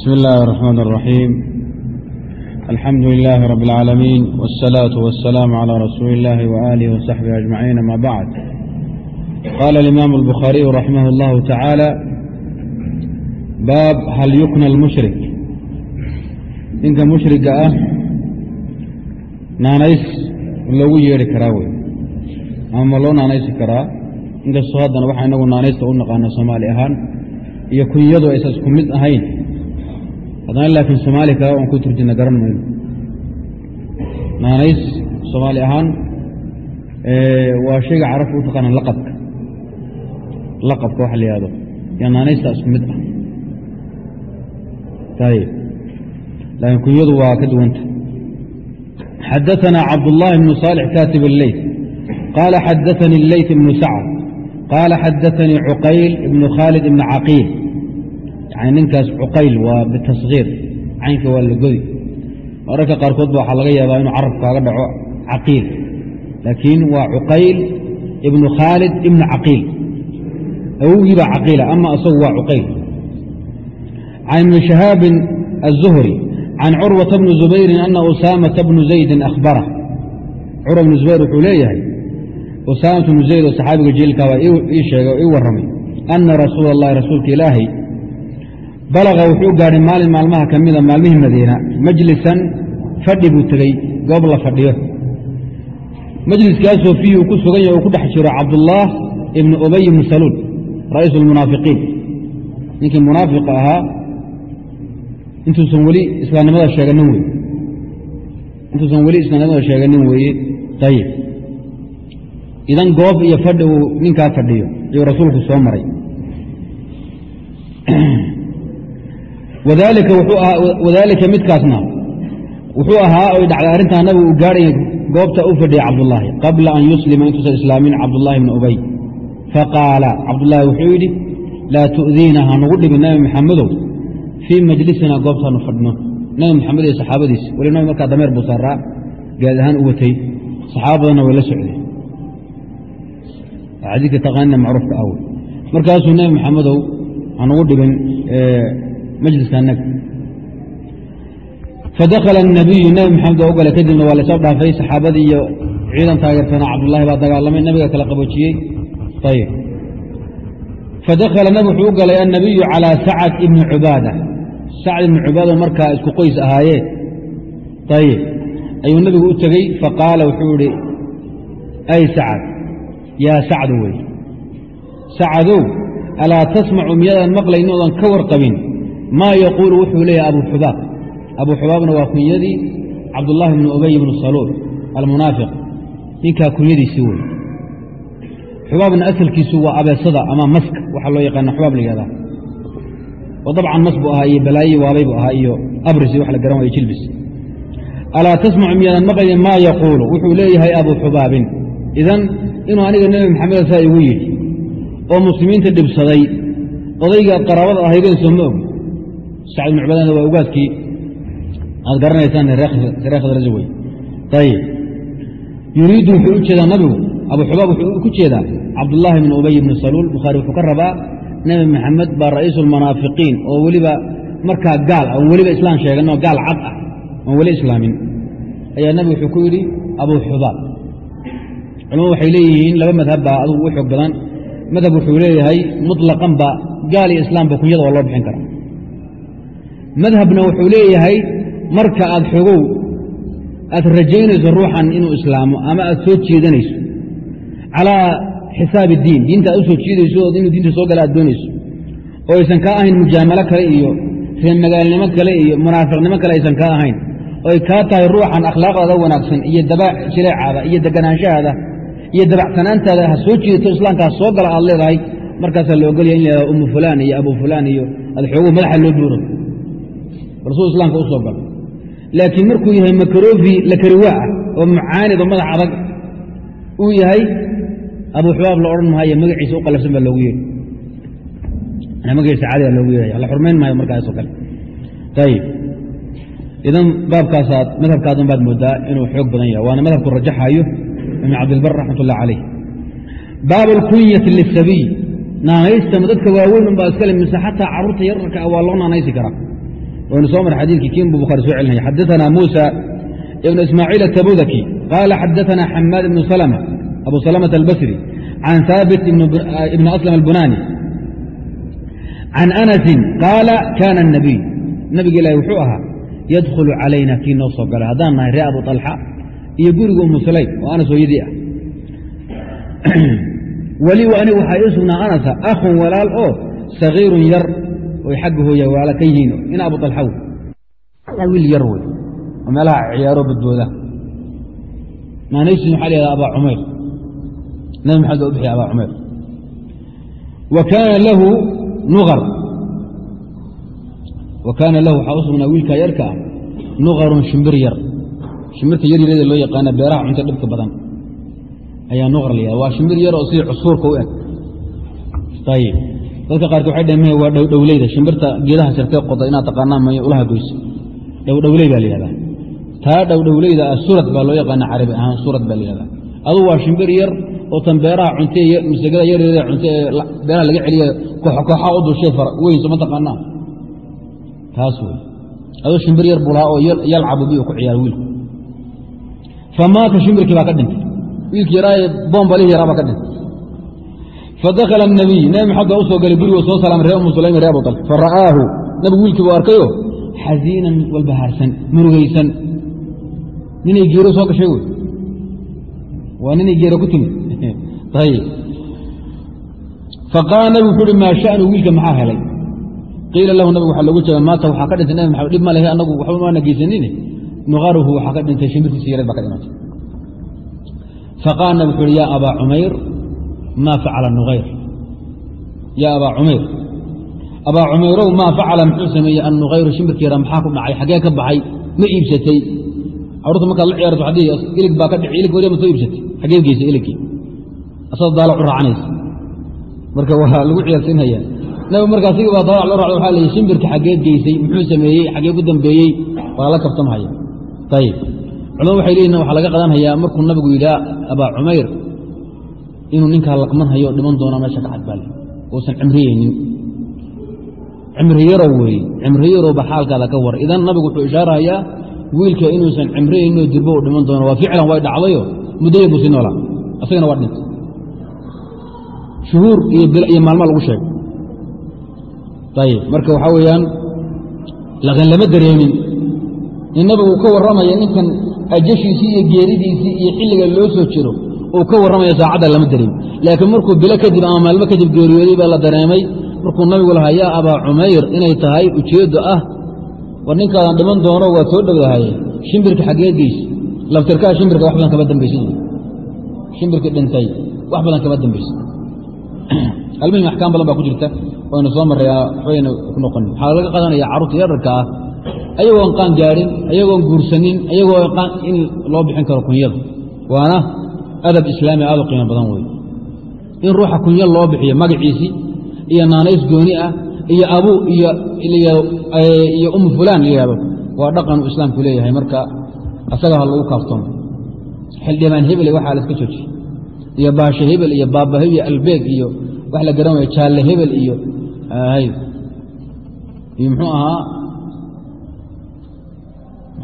بسم الله الرحمن الرحيم الحمد لله رب العالمين والصلاة والسلام على رسول الله وآله وصحبه أجمعين ما بعد قال الإمام البخاري رحمه الله تعالى باب هل يكنى المشرك إنك مشرك أه naanays lagu yeedhi karaa wey ama loo naanaysi karaa inkastoo haddana waxaa inagu naanaysta u naqaana soomaali ahaan iyo kunyadu aysa isku mid ahayn haddana laakiin soomaali kale oan ku turjina garan mayno naanays soomaali ahaan waa shayga carabta u taqaana laqabka laqabka waxa la yihahdo iyo naanaysta isku mid ah ayib laakiin kunyadu waa ka duwanta xadaثna cabdاللahi بن صالح katib الleyt qala xadaثnي الleyt بن sacd qala xadaثnii cuqayl ibn khaalid ibn caqiil yani ninkaas cuqayl waa bitashiir caynka waa la godi mararka qaarkood ba waxaa laga yaabaa inuu carab kaaga dhaco caqiil laakiin waa cuqayl ibnu khaalid ibnu caqiil awowgii baa caqiila ama isagu waa cuqayl can ibni shahaabin aلzuhri can curwata bni zubayrin ana usaamata bnu zaydin ahbara curwa bnu zubayr wuxuu leeyahay usaamata bnu zayd oo saxaabiga jiilkaabaa ii sheegay oo ii warramay ana rasuula اllahi rasuulka ilaahay balaga wuxuu gaadhay maalin maalmaha ka mida maalmihii madiina. Majlisan fadhi buu tegey goob la fadhiyo. Majliskaasoo fiihi uu ku sugan yahay uu ku dhex jiro cabdullaah ibnu ubay ibni saluul ra'iisu lmunaafiqiin ninkii munaafiqa ahaa intuusan weli islaamnimada sheeganin weye intuusan weli islaamnimada sheeganin weeye. Ayib idan goob iyo fadhi uu ninkaa fadhiyo ayuu rasuulku soo maray wadaalika midkaasna wuxuu ahaa oy dhacday arrintaa nabigu uu gaadhaya goobta u fadhiyay cabdullaahi qabla an yuslima intuusan islaamin cabdullaahi bni ubay. Faqaala cabdullaahi wuxuu yidhi laa tu'diina hanugu dhibin nabi maxamedow fii majlisina goobtaanu fadhno. Nabi maxamed iyo saxaabadiis weli nabi markaa dameer buu saaraa gaad ahaan u watay saxaaba way la socdeen xadiidka taqaanina macruufka wey markaasuu nabi maxamedow hanugu dhibin majliska anaga fadakhala الnabiyu nebi maxamed oo u galay kadibna waa lasoo dhaafay saxaabadii iyo ciidan taageersanaa cabdullahi baa dagaalamay nabiga kala qaboojiyey ayib fadakhala nabig wuxuu u galay annabiyu calىa sacad ibni cubaada sacd ibni cubaada markaa isku qoys ahaayee ayib ayuu nebigu u tegey faqaala wuxuu ihi ay sacad yaa sacdu wey sacadow alaa tasmacu miyadaan maqlayni oodan ka warqabin Maa yaquulu wuxuu leeyahay abu xubaab. Abu xubaabna waa kunyadii cabdullaahi bni ubay bni saluul almunaafiq. Ninkaa kunyadiisii wey xubaabna asalkiisu waa abeesada ama maska waxaa loo yaqaana xubaab la yihahdaa oo dabcan mas buu ahaa iyo balaayi waabay buu ahaa iyo abrisi wax la garan waayo jilbis. Alaa tasmacu miyaadan maqlaynin maa yaquulu wuxuu leeyahay abu xubaabin. Idan inuu aniga nebi maxamed saa igu yidhi oo muslimiinta dhibsaday odayga aad qaraabada ahaydeen soo ma og sacd ibn cubaadana waa ugaadkii aad garanaysaan ree khadraja wey ayib yuriidu wuxuu u jeedaa nabigu abu xubaab wuxuu ku jeedaa cabdullaahi bni ubay bni saluul bukhaari wuxuu ka rabaa nebi maxamed baa ra'iisu lmunaafiqiin oo weliba markaa gaal oon weliba islaam sheeganoo gaal cad ah oon weli islaamin ayaa nebigu wuxuu ku yidhi abu xubaab culamadu waxay leeyihiin laba madhab baa adugu u xoog badan madhab wuxuu leeyahay muطlaqan ba gaal iyo islaamba kunyada waa loo bixin karaa madhabna wuxuu leeyahay marka aad xogow aad rajaynayso ruuxan inuu islaamo ama aad soo jeedanayso calaa xisaabi diin diinta aad u soo jeedayso oo inuu diinta soo gala aad doonayso oo aysan kaa ahayn mujaamalo kale iyo reemagaalnimo kale iyo munaafiqnimo kale aysan kaa ahayn oo ay kaa tahay ruuxan akhlaaqdaada wanaagsan iyo dabaac jileecaada iyo deganaanshahaada iyo dabacsanaantaada ha soo jeedato islaamkaas soo gala aad leedahay markaasaa la ogolaya in lahahdo umu fulaan iyo abu fulaan iyo aad xoogow madaxa loo buuro rasul islaamka u soo galo laakiin markuu yahay makarofi lakariwaa ah oo mucaanid oo madax adag uu yahay abu xubaab la odhan maayo magaciisa u qalafsan baa loogu yeehi magaciisa caadiga loogu yeehaya la xurmayn maayo markaasoo kale. Ayib idan baabkaasaad madhabkaadan baad moodaa inuu xoog badan yahay. Waana madhabku rajaxayo ibn cabdilbar raxmat ullah calayh baab alkunyati lisabiy naanaystama dadka waaweyn unbaa iskale mise xataa carruurta yararka ah waa loo naanaysi karaa waynu soo mara xadiikii kiinbu bukhari soo celinaya xadaana muusa ibn ismaaciil atabudaki qaala xadaana xamaad ibnu salma abu salamata albasri can haabit ibni aslam albunani can anasin qaala kana الnabiy nabiga ilaahi wuxuu ahaa yadkhulu calayna kii noo soo gala haddaan nahay ree abu alxa iyo guriga umu sulaym oo anas hooyadii ah weli anigu waxaa ii anasa akhun walaal oo sagiirun yar oy xagga hooya walaala ka yihiin in abu alxa wey wiil yar wey oo meelaha ciyaaro badbooda. Maanaysin waxaa la abaa cumayr. Nabi maxamed u bixiya abaa cumayr. Wa kaana lahu nuar wa kaana lahu waxaa u sugnaa wiilkaa yarka ah nuqarun shimbir yar. Shimbirta yaryarada loo yaqaana beeraha cunto dhibka badan. Ayaa nuqar la yahada waa shimbir yar oo sidii cusuurka u eg. Ayib dadka qaarkood waxay dhaheen waa dhowdhowleyda shimbirta geedaha sirtee qoda inaad taqaanaan may ulaha goyso dhowdhowley baa la taa dhowdhowleyda ah surad baa loo yaqaana carabi ahaan surad baa la yihahdaa adugu waa shimbir yar oo tan beeraha cunte masagada yaryarada cunte ee beeraha laga celiya kooxkooxa u dulshay far weyn soma taqaanaa? Taas wey aduu shimbir yar buu lahaa oo yalcabu bi ku ciyaara wiilku. Famaata shimbirkii baa ka dhintay. Wiilkii yaraaye boombalihii yaraa baa ka dhintay fadakla الnabiy nabi maxamed baa u soo galay gurigoo soo salaamay ree umu sulaym ree abu al fara'aahu nabigu wiilkii buu arkayo xasiinan walbahaarsan murugaysan ninay geero soo gashay wey waa ninay geero ku timid ayb faqaala nabigu wuxuu uhi maa shanu wiilka maxaa helay qiila lahu nabigu waxaa loogu jawaab maata waxaa ka dhintay nabi maxamed dhib ma lehe anagu waxba maana geysanine nuqaruhu waxaa ka dhintay shimbirkiisa yareed baa ka dhimatay faqaala nabi wuxu uhi yaa abaa cumayr ma facala nuayr yaa abaa cumayr abaa cumayrow maa facala muxuu sameeyey annuqayru shimbirka yara maxaa ku dhacay? Xaggee ka baxay? Ma iibsatay. Carurta markaad la ciyaarto ilig baa ka dhici ilig wariya ma soo iibsatay. Xaggee geysay iligkii asagoo daalac u raacanaysa. Marka waa lagu ciyaarsiinaya. Nabi marka asigi baa daalac loo racda waxaa leeyay shimbirka xaggeed geysay muxuu sameeyey? Xaggee ku dambeeyey? Waa la kabtamhaya ayib culamadu waxay leeyihiin waxaa laga qadanhayaa markuu nabigu yidhaa abaa cumayr inuu ninkaa laqman hayo dhiman doona meesha ka cadbaale uusan cimriyeynin. Cimri yarow weeye cimri yarowba xaalkaada ka war idan nabigu wuxuu ishaarahayaa wiilka inuusan cimriyeyninoo dirbo u dhiman doono waa ficlan way dhacdayo. Muddaya buu sii noolaa. Asagana waa dhintay. Shuhuur iyo maalma lagu sheegay. Ayib marka waxaa weeyaan laqan dareemin in nabigu ka warramaya ninkan ajashiisii iyo geeridiisii iyo xilliga loo soo jiro uu ka warramaya saacadda lama dareemin laakiin markuu bilo kadib ama maalmo kadib geeriyooday baa la dareemay markuu nabigu lahaa yaa abaa cumayr inay tahay ujeeddo ah war ninkaadan dhiman doono waa soo dhowdahaye shimbirka xaggeed geysa laftirkaa shimbirka wax badan kama dambaysid shimbirka dhintay wax badan kama dambaysid almuhim axkaam badan baa ku jirta waynu soo marrayaa waxbayna ku noqon. Waxaa laga qadanaya carruurta yararka ah ayagoon qaan gaadhin ayagoon guursanin ayagoo in loo bixin karo kunyada. Waana adab islaami aad u qiimo badan wey in ruuxa kunya loo bixiyo magaciisii iyo naanays gooni ah iyo abu iyo umu fulaan layihahdo waa dhaqanu islaamku leeyahay marka asaga ha lagu kaaftoomo xildhibaan hebel waxaa la iska joojiye iyo baasho hebel iyo baaba hebel albeeg iyo wax la garan waya jaalle hebel iyo iyo muxuu ahaa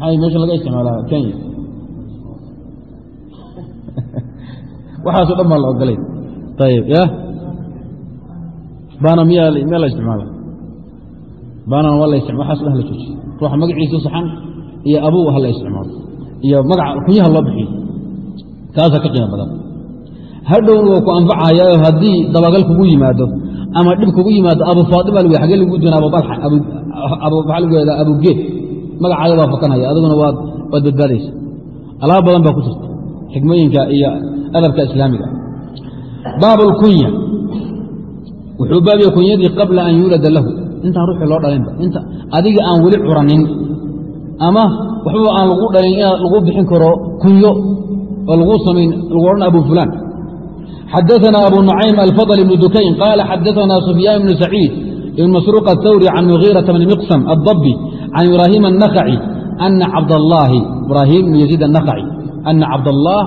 maxay meesha laga isticmaalaa? Kenya waxaaso dhan baa la ogolay. Bana miyaa la isticmaala banana waa waxaaso dhan hala joojiye ruuxa magaciisa saxan iyo abuu ha la isticmaalo iyo magaca kunyaha loo bixiyo. Kaasaa ka qiimo badan. Hadhowna waa ku anfacayaayo haddii dabagal kugu yimaado ama dhib kugu yimaado abu faatima lg agee lagu doona abu alxa waxaa lagu yahda abugeed magacaada baa fakanhaya adiguna waad badbaadaysa. Alaab badan baa ku jirta. Xikmooyinka iyo adabka islaamiga baab اlkunya wuxuu baabiya kunyadii qabla an yuulada lahu intaan ruuxii loo dhalinba inta adiga aan weli curanin ama waxbaba aan lagu dhalin in lagu bixin karo kunyo oo lagu samayn lagu odhan abu fulaan xadaثna abu nucaym alfضل بn dukayn qala xadaثna sufyaan bn saciid ibn masruuq aلthawri can mugiiraةa bni miqsam الضbi can ibrahim النakci ana cabdاllaahi ibrahim bn yaziid النakci ana cabdالlah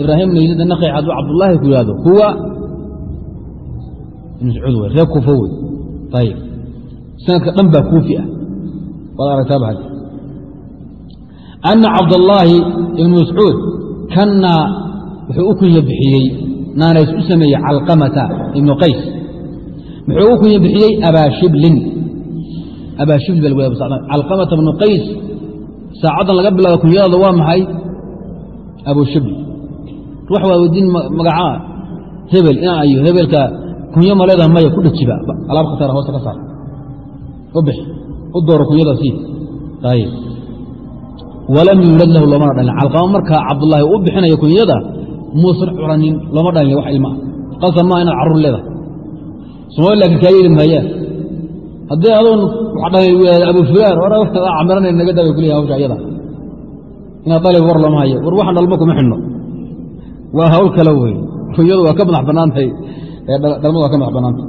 ibraahim naysada naqi hadduu cabdullaahi ku yihahdo huwa. Ibn sacuud wey reer kuufo wey ayib sanadka dhan baa kuufi ah. Waad aragtaa ba anna cabdallaahi ibnu mascuud kannaa wuxuu u kunya bixiyey naanays u sameeyey calqamata ibnu qays. Muxuu u kunya bixiyey abaashiblin abaashibli ba lgu calqamata ibnu qays saacaddan laga bilaabo kunyadooda waa maxay? Abushibli ruux waa weydiin magacaa hebel inaa ayo hebelka kunyo ma leedaha maya ku dhajiba alaab khatara hoosta ka saar u bix u dooro kunyada sii walam yuulad lahu loomana dhalin. Calqamo markaa cabdullaahi u bixinayo kunyada muusan curanin looma dhalin wax ilmaa qasab maa inaad carruur leedahay. Somaali laakiin kaa yeeli maayaan haddii adoon wax dhalay abu fulaan or camiranay naga daabay kuleeyahay hawsha ayada. Inaad dhali war looma hayo. War waxaan dhalmo kuma xidhno waa hawl kale wey kunyadu waa ka madax bannaantahay dhalmadu waa ka madax bannaantay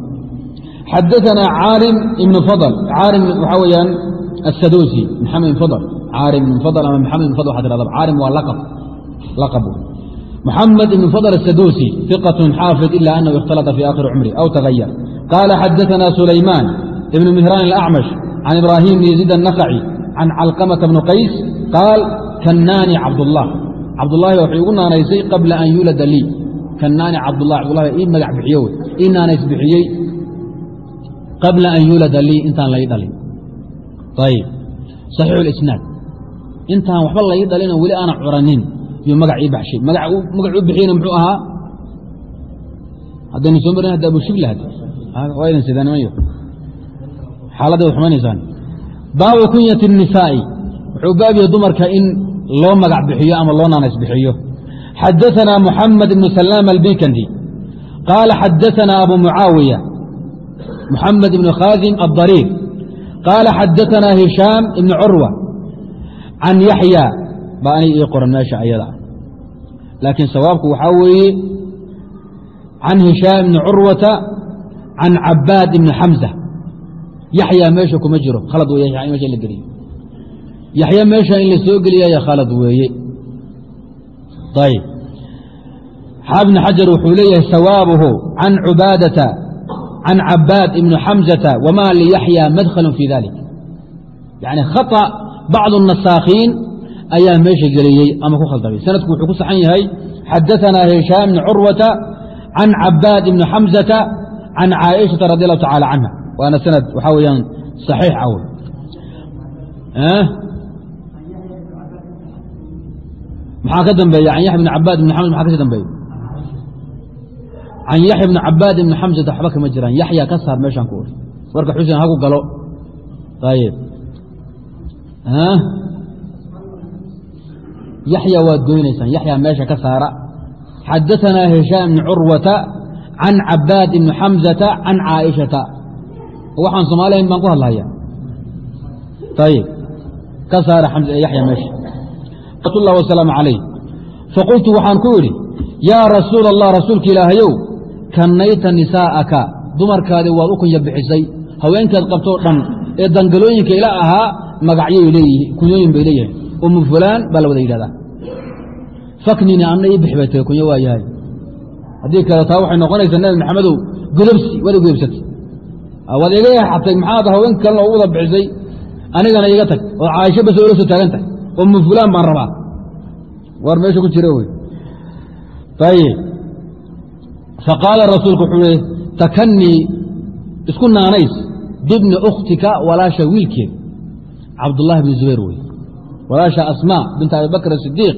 xadaanaa caalim ibnu fadl caalim waxaa weeyaan asadusi maxamed ibn fadl caarim ibn fadl ama maxamed ibn fadl waxaa tirahda caarim waa laqab laqab محمد بن فضل السدوسي ثقة حافظ إلا أنه اختلط في آخر عمره أو تغير قال حدثنا سليمان بن مهران الأعمش عن إبراهيم بن يزيد النخعي عن علقمة بن قيس قال كناني عبد الله cabdulaahi wuxuu igu naanaysay qabla an yuulada lii. Ka naani cabdulahi cabdulahi ii magac bixiyo wey. Ii naanays qabla an yuulada lii intaan lai dhalin. Ayib. Saxiixu isnaad. Intaan waxba lai dhalino weli aana curanin yuu magac ii baxshay. Magacuu bixiyeyna muxuu ahaa? Haddaynu soo marin hadda abushibla waa idin sidanimay xaaladda ad xumanaysaan baabu kunyati الnisaa'i wuxuu baab yahay dumarka in loo magac bixiyo ama loo naanays bixiyo xadaثana muxamed ibnu salaam albikandi qaala xadaثana abu mucaawiya muxamed ibnu khaadim aلdariir qaala xadaثana hishaam ibnu curwa can yaxya baa anay ii qoran meesha ayada laakiin sawaabku waxaa weeye can hishaam ibni curwata can cabaad ibni xamza yaxya meesha kuma jiro khalad wey ya meesha in la geliyo yaxya meesha in la soo geliyaya khalad weeye ayb xaab ibni xajar wuxuu leeyahay sawaabuhu can cubaadata can cabaad ibni xamzata wama liyaxya madkhalu fi dalik yani khaطأ bacdu الnasaakhiin ayaa meesha geliyey ama ku khaldamay sanadku wuxuu ku saxan yahay xadaثanaa hishaam bni curwata can cabaad ibni xamزata can caaئiشhaةa radi allahu tacalى canha waana sanad waxaa weeyaan صaxiix aw maxaa ka dambeeya? Can yaxya bn cabaad ibn xamd maxa ka sii dambeeya? Can yaxya bn cabaad ibn xamsata waxba kama jiraan. Yaxya ka saar meeshaan ku ori warka xuseen haku galo. Ayib yaxya waad goynaysaan. Yaxya meesha ka saara. Xadaanaa heshaan ibni curwata can cabaad ibni xamzata can caaishata. Waxaan soomaali ahayn baan ku hadlahaya ayib ka saara yaxya meesha lat اllah wasalaamu calayh. Faqultu waxaan ku idhi yaa rasuula allah rasuulka ilaahayow kannayta nisaa'aka dumarkaadii waad u kunya bixisay. Haweenkaad qabtoo dhan ee dangalooyinka ila ahaa magacyay leeyihiin kunyooyin bay leeyihiin umu fulaan baa la wada yidhahdaa. Faknini anna ii bix bay tahay kunyo waa yahay. Haddii kale taa waxay noqonaysaa nabi maxamedow godobsi waad godobsatay waad iga yaxatay maxaad haween kalena u wada bixisay? Anigana iga tag oo caaisho bas ola soo taagan tahay umu fulaan baan rabaa war meesha ku jira wey ayib faqaala rasuulku wuxuu ihi takanii isku naanays bibni ukhtika walaasha wiilkeed cabdullaahi bni zubayr wey walaasha asmaa binta abi bakr asidiiq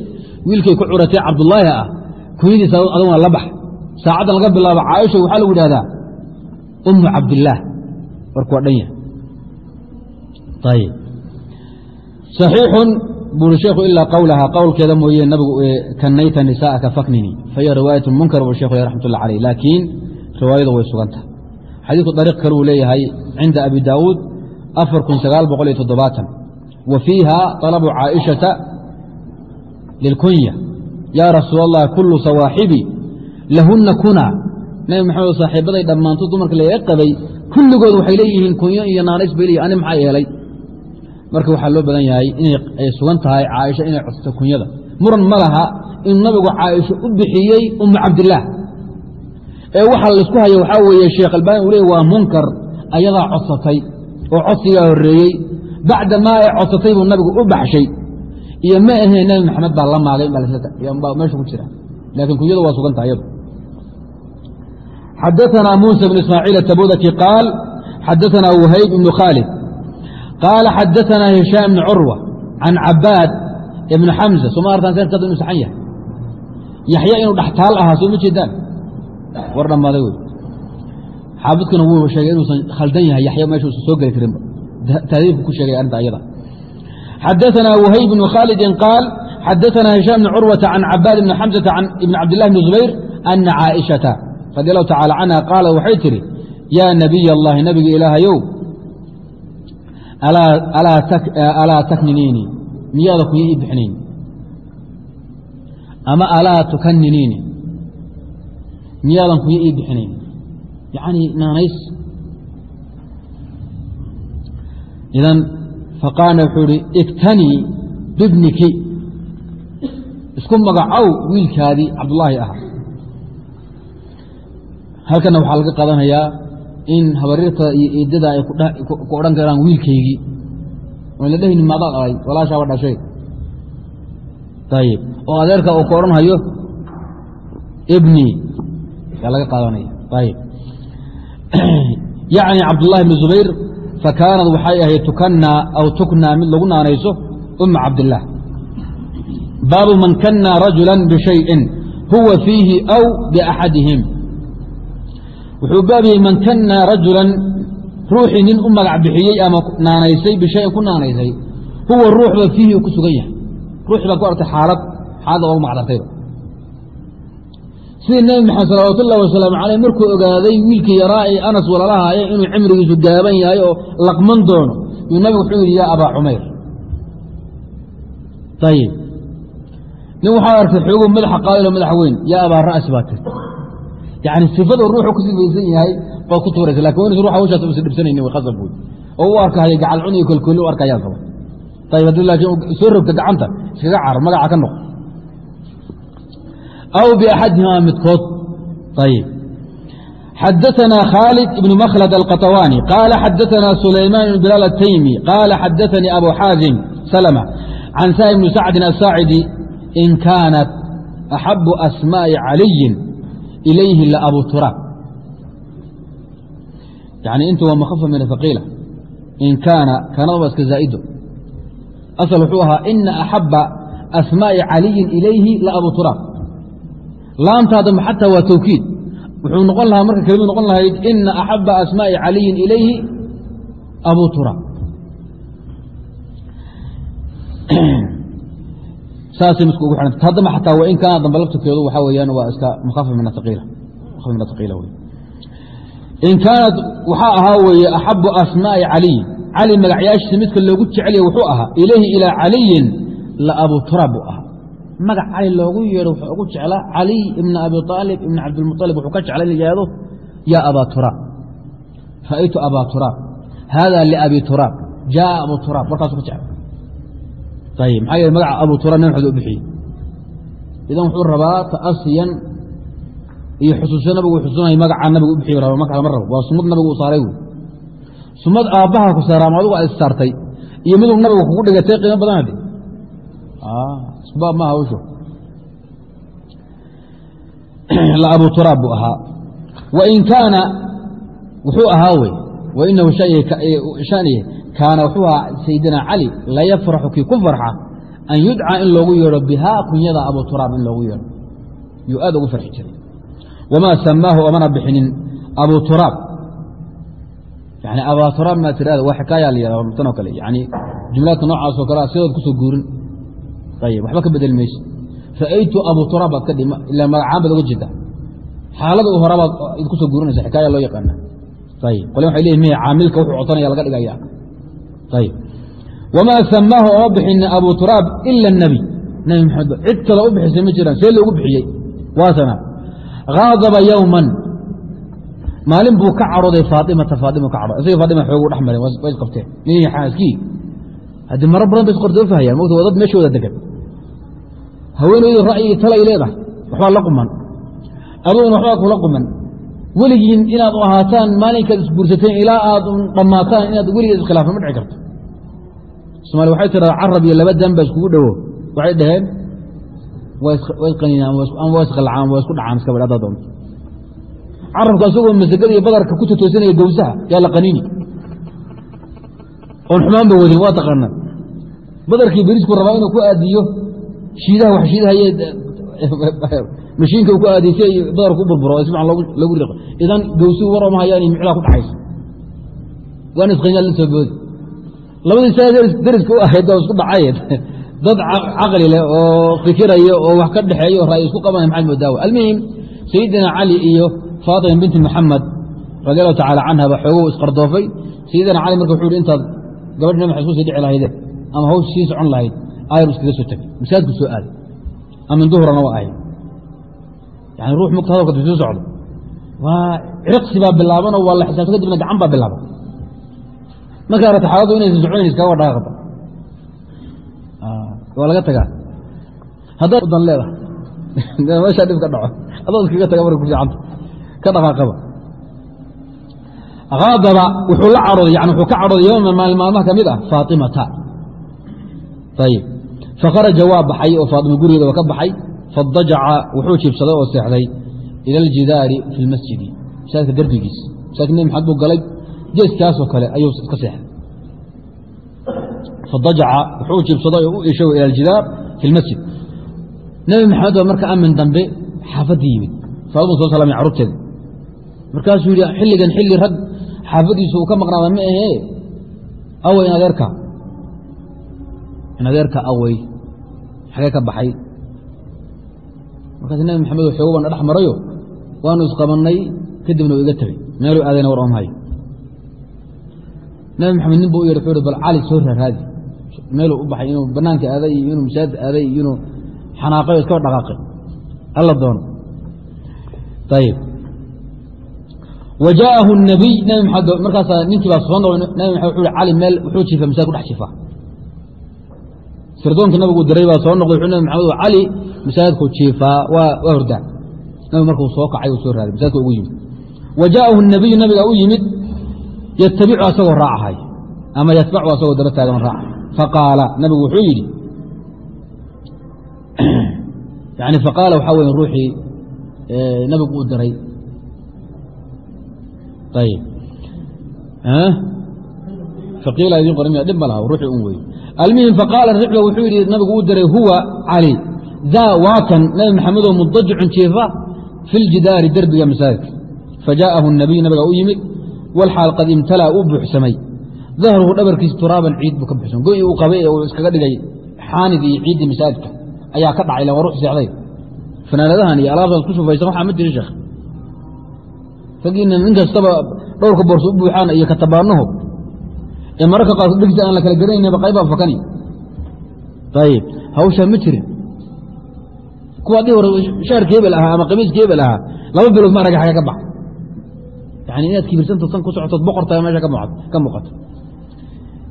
wiilkay ku curatay cabdulaahi ah kunyadiisa adaguna la bax saacaddan laga bilaabo caaisha waxaa lagu yidhahdaa ummu cabdillaah warku waa dhan yahay ayib saxiixun buuri sheekhu ilaa qowlaha qowlkeeda mooye nabigu kanayta nisaa'aka faknini. Fahiya riwaayatu munkar buu shekhu raxmatullah caleyh laakiin riwaayadu way sugan tahay. Xadiidku dariiq kaluu leeyahay cinda abi daawuud afar kun sagaal boqol iyo toddobaatan. Wa fiiha talabu caaishata lilkunya yaa rasuul allah kullu sawaaxibi lahunna kuna. Nabi maxamed saaxiibaday dhammaantood dumarka laga qabay kulligood waxay leeyihiin kunyo iyo naanays bay leeyihiin ani maxaa yeelay? marka waxaa loo badan yahay inay sugan tahay caaisha inay codsato kunyada. Muran ma laha in nabigu caaisho u bixiyey ummu cabdilaah ee waxa la isku haya waxaa weeye sheekh albaan uu leey waa munkar ayadaa codsatay oo codsigaa horreeyey bacda maa ay codsatay buu nabigu u baxshay. Iyo ma ahee nabi maxamed baa la maagay baa meesha ku jira. Laakiin kunyada waa sugan tahay yadu xadaanaa muusa bn ismaaciil atabudaki qaal xadaanaa wahayb ibnu khaalid qaala xadaanaa hishaam ibn curwa can cabaad ibn xamza soma artaan seerkaadu inu saxan yahay yaxya inuu dhaxtaal ahaa soo ma jeedaan war dhammaaday wey xaafidkuna wuu sheegay inuusan khaldan yahay yaxya meesha usan soo geli karinba taariifku ku sheegay arrinta ayada xadaanaa wahayb bnu khaalidin qaal xadaanaa hishaam ibn curwata can cabaad ibni xamsata can ibn cabdillahi bni zubayr ana caaishata radi allahu tacala canha qaala waxay tihi yaa nabiy allahi nabiga ilaahayow alaa takniniini miyaada kunya ii bixinayn ama alaa tukaniniini miyaadan kunya ii bixinayn yacni naanays idan faqaala wuxuu ihi iktanii bibniki isku magacow wiilkaadii cabdullaahi ahaa halkana waxaa laga qaadanayaa in habarirta iyo eedada ay ku odhan karaan wiilkaygii oon la dhehaynin maadaad alay walaashaaba dhashay. Ayib oo adeerka uu ku odhanhayo ibni yaa laga qaadanaya. Ayib yacni cabdullahi bni zubayr fakaanad waxay ahayd tukannaa aw tuknaa mid lagu naanayso umma cabdillaah baabu man kannaa rajula bishayin huwa fiihi aw biaxadihim wuxuu baab man kannaa rajulan ruuxii nin u magac bixiyey ama naanaysay bishayin ku naanaysay huwa ruuxba fiihi uu ku sugan yahay. Ruuxii baa ku artay xaalad xaaladda ogu macdartayba sidii nebi maxamed salawaatu ullahi wasalaamu caleyh markuu ogaaday wiilkii yaraa ee anas walalahaye inuu cimrigiisu gaaban yahay oo laqman doono yuu nabigu wuxuu yidhi yaa abaa cumayr. Ayib nin waxaa arkay xooguu madaxa qaadilo madaxa weyn yaa abaa ra'si baa tir yani sifada ruuxu ku sifaysan yahay baad ku tuuraysa lakin wa ins ruxa hawshaas usa dhibsanayni way khasab wey oo u arkahaya gacal cun iyo kolkooli u arkayaan raba ayib haddii laakiin soo rogta gacanta iskaga car magaca ka noq aw biaxadihimaa midkood ayib xadaثna khaalid ibn makhlad alqaطawani qaala xadaثna sulayman ibn bilaal الtaymi qaala xadaثanii abu xaazim salma can sahi bni sacdin asaacidi in kaanat axabu asmaaءi caliyin ilayhi laabu turaab yani intu waa mkhafa min ahaqiila in kaana kaanada waa iska zaa'ido asal wuxuu ahaa ina axaba asmaaءi caliyin ilayhi laabu turaab laamtaadama xataa waa tawkiid wuxuu noqon lahaa marka kelimadu noqon lahayd ina axaba asmaaءi caliyin ilayhi abu turaab saasay misku ugu xihanta haddama xataa wa in kaana damba laftirkeedu waxaa weeyaan waa iska mukhafa min aqiila mukhafa min aqiila wey in kaanat waxaa ahaa weeye axabu asmaa'i caliy cali magacyaashiisa midka loogu jecelya wuxuu ahaa ilayhi ilaa caliyin la abu buu ahaa. Magac cali loogu yeedho wuxuu ugu jeclaa caliy ibna abi aalib ibna cabdilmualib wuxuu ka jecla in la yihahdo yaa abaa turaab ra'aytu abaa turaab hada liabi turaab jaaa abu turaab warkaasu ka jecla ayib maxaa yeele magaca abu turaab nin waxdu u bixiyey. Idan wuxuu rabaa ta'asiyan iyo xusuusyo nabigu xusuusanaya magacaa nabigu u bixiy raba ma kale ma rabo waa sumad nabigu u saaray wey sumad aabbaha ku saara ama adigu aad issaartay iyo miduu nabigu kugu dhigatay qiimo badan hade isbaab maaha hawsho la abu turaab buu ahaa. Wa in kaana wuxuu ahaa wey. Wa inahu shaniye kaana wuxuu ahaa sayidina cali la yafraxu kii ku farxa an yudcaa in loogu yeedho bihaa kunyada abu turaab in loogu yeedho. Yuu aad ugu farxi jiray. Wamaa samaahu omana bixinin? Abu turaab. Yani abaa turaab maa tirahda waa xikaaya la yahada tan oo kale. Yani jumlaadka noocaas oo kale sidood ku soo guurin. Ayib waxba ka bedel mayse ra'aytu abu turaab baad ka dhima ilaa magacaan baad oga jeedaa xaalada u horabaad ku soo guurinaysa xikaaya loo yaqaana ayib qole waxay leyihin miya caamilka wuxuu codsanaya laga dhigaya wamaa samaahu oma bixinin abu turaab ila الnabi nabi maxamed cid kale u bixisay ma jiraan see loogu bixiyey waasana haadaba yowman maalin buu ka cadhooday faaimata faaima ka cadhooday isaga faaima xoogu dhex mareen way isqabteen nin xaaskii haddii maro badan bay isqordoofahayaan mogta waa dad meeshooda degan haweeneydu ra'yi talay leedahay waxbaa la quman aduguna waxbaa kula quman weligiin inaad u ahaataan maalinkaad isguursateen ilaa aad dhammaataan inaad weligeed iskhilaafan ma dhici karto. Somaali waxay tiraa carab iyo laba dan ba iskugu dhowo waxay dhaheen way qaniinaan ama waa isqalacaan waa isku dhacaan iska badh haddaa doonto. Carabku asagoo masagada iyo badarka ku tatoosanaya gawsaha yaa la qaniini. Oon xumaanba wadin waa taqaanaa. Badarkii berisku rabaa inuu ku aadiyo shiidaha wax shiidahaye mashiinka ku aadiyo si ay badarku burburo si lagu riqo idan gawsuhu war oma hayaan micdaa ku dhacayso waana isqaniinaa la soo boodi. Labadii saa deriska u ahayd isku dhacaye dad caqli leh oo fikiraya oo wax ka dhexeeya oo ra'yi isku qabanaya maxamed modaawa almuhim sayidina cali iyo faatima binti maxamed radi allahu tacala canha ba xoogow isqardoofay. Sayidina cali marka wuxuu hi intaad gabadh nabi maxamed ku sii dhici lahaydeen ama hawsh sii socon lahayd ayar iskaga soo teg masaajidku soo aaday amin duhrana waa ahayd yani ruux mugta hadalka soo socdo waa cirqsi baa bilaabanoo waa la xisaabta kadibna gacan baa bilaaba markaa rata xaaladu inaysan soconayn iskaga dhaqaqda waa laga tagaa haddaad dan leedahay meeshaa dhib ka dhaco adoo iskaga taga marka ku fiicanta ka dhaqaaqaba haadaba wuxuu la cadhooday yani wuxuu ka cadhooday yowma maalin maalmaha ka mid ah faatimata ayib fakharaja waa baxay oo faatima gurigeeda waa ka baxay fadajaca wuxuu jiibsaday oo seexday ila aljidaari fi lmasjidi masaajidka derbigiis masaajidka nebi maxamed buu galay geeskaasoo kale ayuu iska seexday fadajaca wuxuu jiibsaday oo u ishow ila aljidaar fi lmasjid nebi maxamed baa marka amin dambe xaafaddii yimid faaduma soo salamay carruurteeda markaasuu yidhi xilligan xilli rag xaafaddiisu uu ka maqnaada ma ahee awey in in adeerka awey xagee ka baxay. Markaas nebi maxamed xoogo baan dhex marayo waanu isqabannay kadibna u iga tegey meeluu aadayna war oomhayo nebi maxamed nin buu u yedhi wuxuu hi bal cali soo raaraadi meeluu u baxay inuu banaanka aaday iyo inuu masaajid aaday iyo inuu xanaaqayo iskaba dhaqaaqay. Alla doono ayib wa nabiy nabi maxamed markaasaa ninkii baa soo noqday nabi maxamed wuxuu hi cali meel wuxuu jiifa masaajid ku dhex jiifaa sirdoonka nabigu diray baa soo noqday wuxuu nabi maxamed cali masaajidku jiifaa waa hordaa nabi markuu soo kacay uu soo raaday masaajidka ugu yimid. Wa jaa'ahu nabiyu nabiga u yimid yatabicu asagoo raacahay ama yatbacu asagoo daba taagan raaca faqaala nabigu wuxuu yidhi yani faqaala waxaa weya ruuxii nabigu u diray. Ayib faqiila idin qoran dhib ma laha ruuxii un wey almuhim faqaala ricba wuxuu yidhi nabigu u diray huwa cali daa waatan nabi maxamedoo mudajicun jiifa fi ljidaari derbiga masaajidka fajaa'ahu nabiy nabiga u yimid walxaal qad imtalaa uu buuxsamay dahruhu dhabarkiisa turaaban ciid buu ka buxsamay goyi uu qabay ee uu iskaga dhigay xaanid iyo ciiddii masaajidka ayaa ka dhacay waa ruux seexday fanaanadahan iyo alaabtaas ku shufaysan waxaa ma jiri sheekh ragiina nin dhowrka boorso u buuxaan iyo katabaanaho ee mararka qaarkood dhegsi aan la kala garanaynaba qaybaa fakani ayib hawshaa ma jirin. Kuwa haddii hore shaarka hebel ahaa ama qamiiska hebel ahaa laba bilood ma araga xaga ka bax yani inaad kibirsanto san ku socotood boqortaa meesha ka muuqato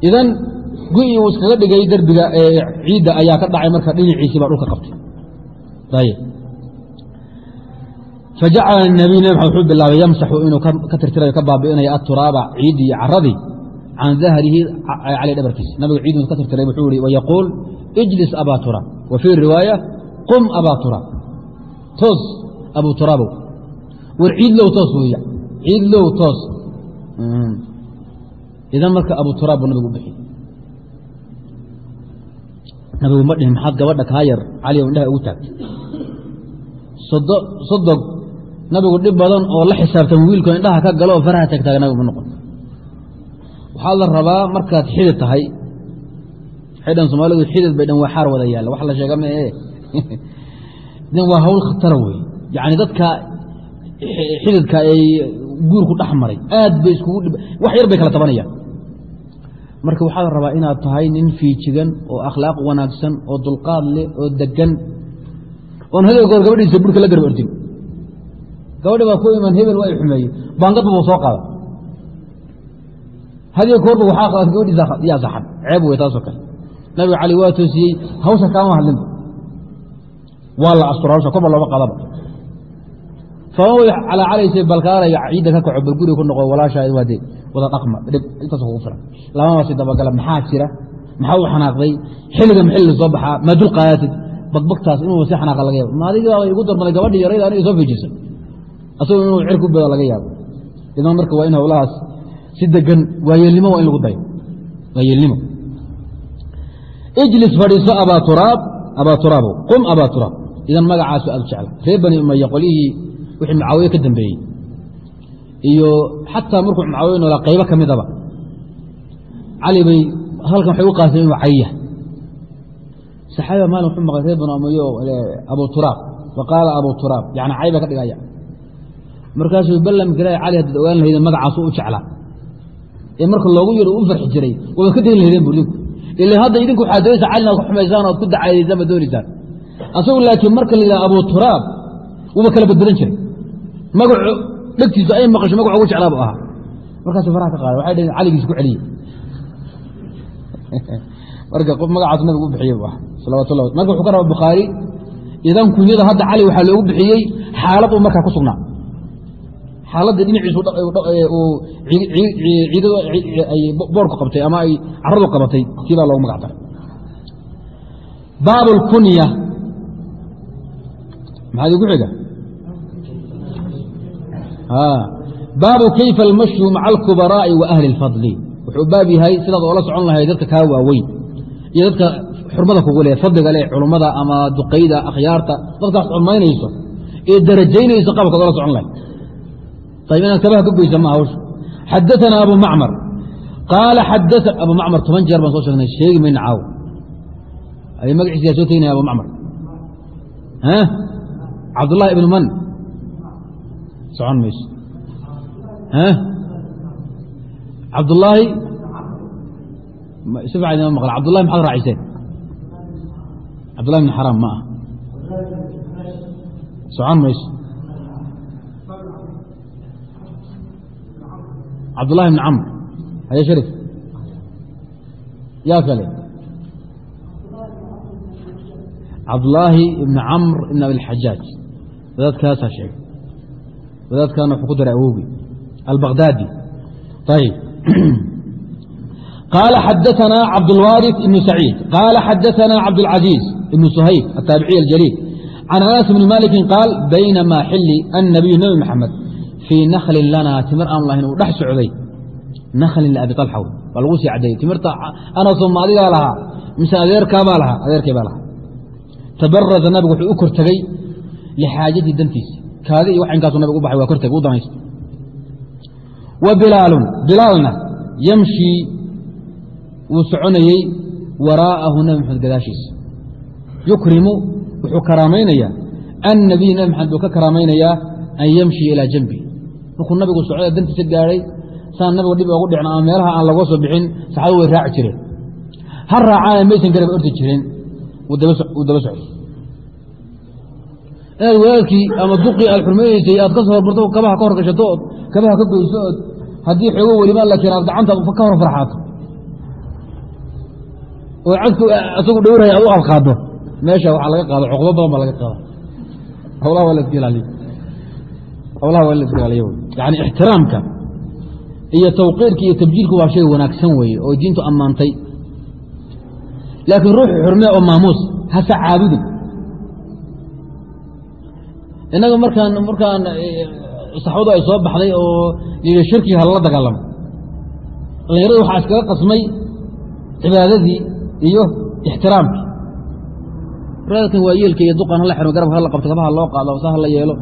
idan gu-i uu iskaga dhigay derbiga ciidda ayaa ka dhacay marka dhinaciisii baa dhulka qabtay. Ayib fajacala nabiy nabi maxamed wuxuu bilaabay yamsaxu inuu ka tirtirayo ka baabi'inayo aturaaba ciiddii iyo caradii can dahrihi caley dhabarkiisa nabigu ciid ka tirtiray wuxuu ihi wayaquul ijlis abaa turaab wa fii riwaaya qum abaa turaab toos abu turaabow war ciidlow toos weya ciidlow toos idan marka abu turaab buu nabigu u bixiyey nabigu ma dhihin maxaad gabadha kaa yar cali o indhaha ugu taagtay sodog nabigu dhib badan oo la xisaabtan wiilko indhaha ka galo oo faraha taagtaaga nabigu ma noqon waxaa la rabaa markaad xidid tahay. Xidhan soomaalidu xidid bay dhan waa xaar wada yaalla. Wax la sheega ma ee waa hawl khatara wey yacni dadka xididka ay guurku dhex maray. Aad bay iskugu wax yar bay kala tabanayaan marka waxaa la rabaa inaad tahay nin fiijigan oo akhlaaq wanaagsan oo dulqaad leh oo degan oon hadal goor gabadhiisa burka la garb ordin. Gabadhi baa ku iman hebel waa i xumeeyey. Baangadba buu soo qaada hadiyo koorba waxaa qaad gabadhiisa yaa saxan ceeb wey taasoo kale. Nabiga cali waa toosiyey hawsha kaama hadlinba waa la astura hawsha looma qaadaba fama calaa calaysa balkaalaya ciidda ka kaco bal guriga ku noqo walaashaa waade wada dhaqma dhib intaas kugu filan. Lamabasi dabagala maxaa jira? Maxaa u xanaaqday? Xilliga maxilli soo baxaa? Maa dul qaadatid bagbagtaas inuu si xanaaqa laga yaabo. Ma adiga igu darmaday gabadhii yarayda aniga soo fejisa asagoo inuu cir ku bado laga yaabo. Idan marka waa in howlahaas si degan waayeelnimo waa in lagu dayo. Waayeelnimo. Ijlis fadhiiso abaa turaab abaa turaabow qum abaa turaab idan magacaasu aad jecla. Reer bani umaya qolyihii wixii mucaawiye ka dambeeyey. Iyo xataa markuu mucaawiye noolaa qaybo ka midaba cali bay halkan waxay u qaaseen inuu cayya saxaabiba maalin wuxuu maqlay reer bani umaye oo abu turaab wa qaala abu turaab yani cay baa ka dhigaya markaasuu ballam galay cali haddaad ogaan lahayden magacaasu u jeclaa ee marka loogu yaro u farxi jiray waad ka degin lahaydeen bu idinku ila hadda idinku waxaad doonaysaa cali inaad ku xumaysaan oad ku dacaadaysaan baad doonaysaan asagu laakiin marka la abu turaab wuuba kala badbadan jiray. Magacu dhegtiisu ay maqasho magacu ugu jeclaa bu ahaa. Markaasu faraha ka qaaday waxay dhaheen caligiis ku celiye marka qof magacaasu nabigu u bixiyey bu ah salawatullah marka wuxuu ka raba bukhaari idan kunyada hadda cali waxaa loogu bixiyey xaalad uu markaa ku sugnaa xaaladda dhinaciisu boorku qabtay ama ay caradu qabatay tii baa loogu magac daray. Baab اlkunya maxaa idigu xiga baabu kayfa almashyu maca alkubaraa'i wa ahli اlfadli wuxuu baab yahay sidaad oola socon lahay dadka kaa waaweyn iyo dadka xurmada kugu le fadliga leh culummada ama duqayda akhyaarta dadkaas xurmaynayso ee darajaynayso qabkaad oola socon lahay ayb inaad kabaha ka goysa ma hawsha xadaana abu macmar qaala xadaa abu macmar toban jeer baan soo sheegnay sheegi mayna caaw ay magaciisa soo teginaya abu macmar cabdullahi ibnu man socon mayso cabdullaahi si fiican idima maqla cabdullahi maxaad raaciseen cabdullahi ibn xaraam ma ah socon mayso cabdullahi ibn camr haye sharif yaa kale cabdullaahi ibn camr ibn abilxajaaj wadaadkaasaa sheegay wadaadkaana wuxuu ku daray awogi albakdaadi ayb qaala xadaثana cabdاlwaariث ibn saciid qaala xadaثana cabdاlcaزiiz ibn suhayb ataabiciy aljaliil can anas bni maliki qaal baynama xili annabiyu nebi maxamed fii naklin lanaa timir aan lahayn uu dhex socday. Naklin liabi alxa waa lagu sii caddeeyey. Timirta anasoo ma adigaa lahaa mise adeerkaabaa lahaa adeerkay baa lahaa. Tabaraza nabigu wuxuu u kortegey lixaajatii dantiisa kaadi iyo waxankaasu nabigu u baxay waa korteg u danaysta wa bilaalun bilaalna yamshii wuu soconayey waraa'ahu nabi maxamed gadaashiisa yukrimu wuxuu karaamaynayaa annabiy nabi maxamed buu ka karaamaynayaa an yamshii ilaa janbi markuu nabigu socda dantiisa gaadhay saan nabiga dhib ogu dhicna ama meelaha aan laga soo bixin saxaabadu way raaci jireen. Ha raacaana maysan garaba ordi jireen. Wuu daba socday. Inaad wadaadkii ama duqii aad xurmaynaysay aad ka soo hormarto kabaha ka horgashato ood kabaha ka goyso ood haddii xoogo welima la aad gacantaad ka hor farxaato. Oo cadku isagu dhowraya aad u alqaado meesha waxaa laga qaado cuqbo badan baa laga qaada. Hawlaha waa la iska ilaaliy hawlaha waa la iska ilaaliyo yani ixtiraamka iyo tawqiirka iyo tabjiilku waa shay wanaagsan weeye oo diintu ammaantay. Laakiin ruuxu xurmee oo maamuus hase caabudin. Innaga markaan markaan saxbadu ay soo baxday oo yii shirkiga halala dagaalamo. Dhallinyarada waxaa iskaga qasmay cibaadadii iyo ixtiraamkii. Wadaadkan waa yeelka iyo duqan hala xiro garabka hala qabto kabaha loo qaado sa hala yeelo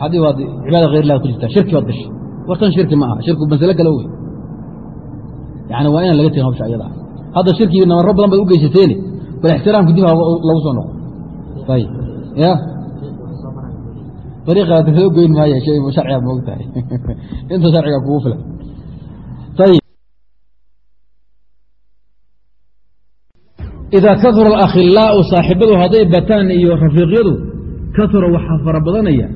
haddii waad cibaada hayr lah ku jirtaa shirki baad gashay. Wartan shirki ma aha shirku masale kale wey. Yani waa inaan laga tegin hawsha ayada. Hadda shirkigii namarro badan bay u geysateene bal ixtiraamki dib lagu soo noqo. Ayb ya? Ariiqaad loo goyn maayo shay sharciga moog tahay inta sharciga kugu filan. Ayb idaa kasura alakhilaau saaxibadu hadday bataan iyo rafiiqyadu kasura waxaa fara badanaya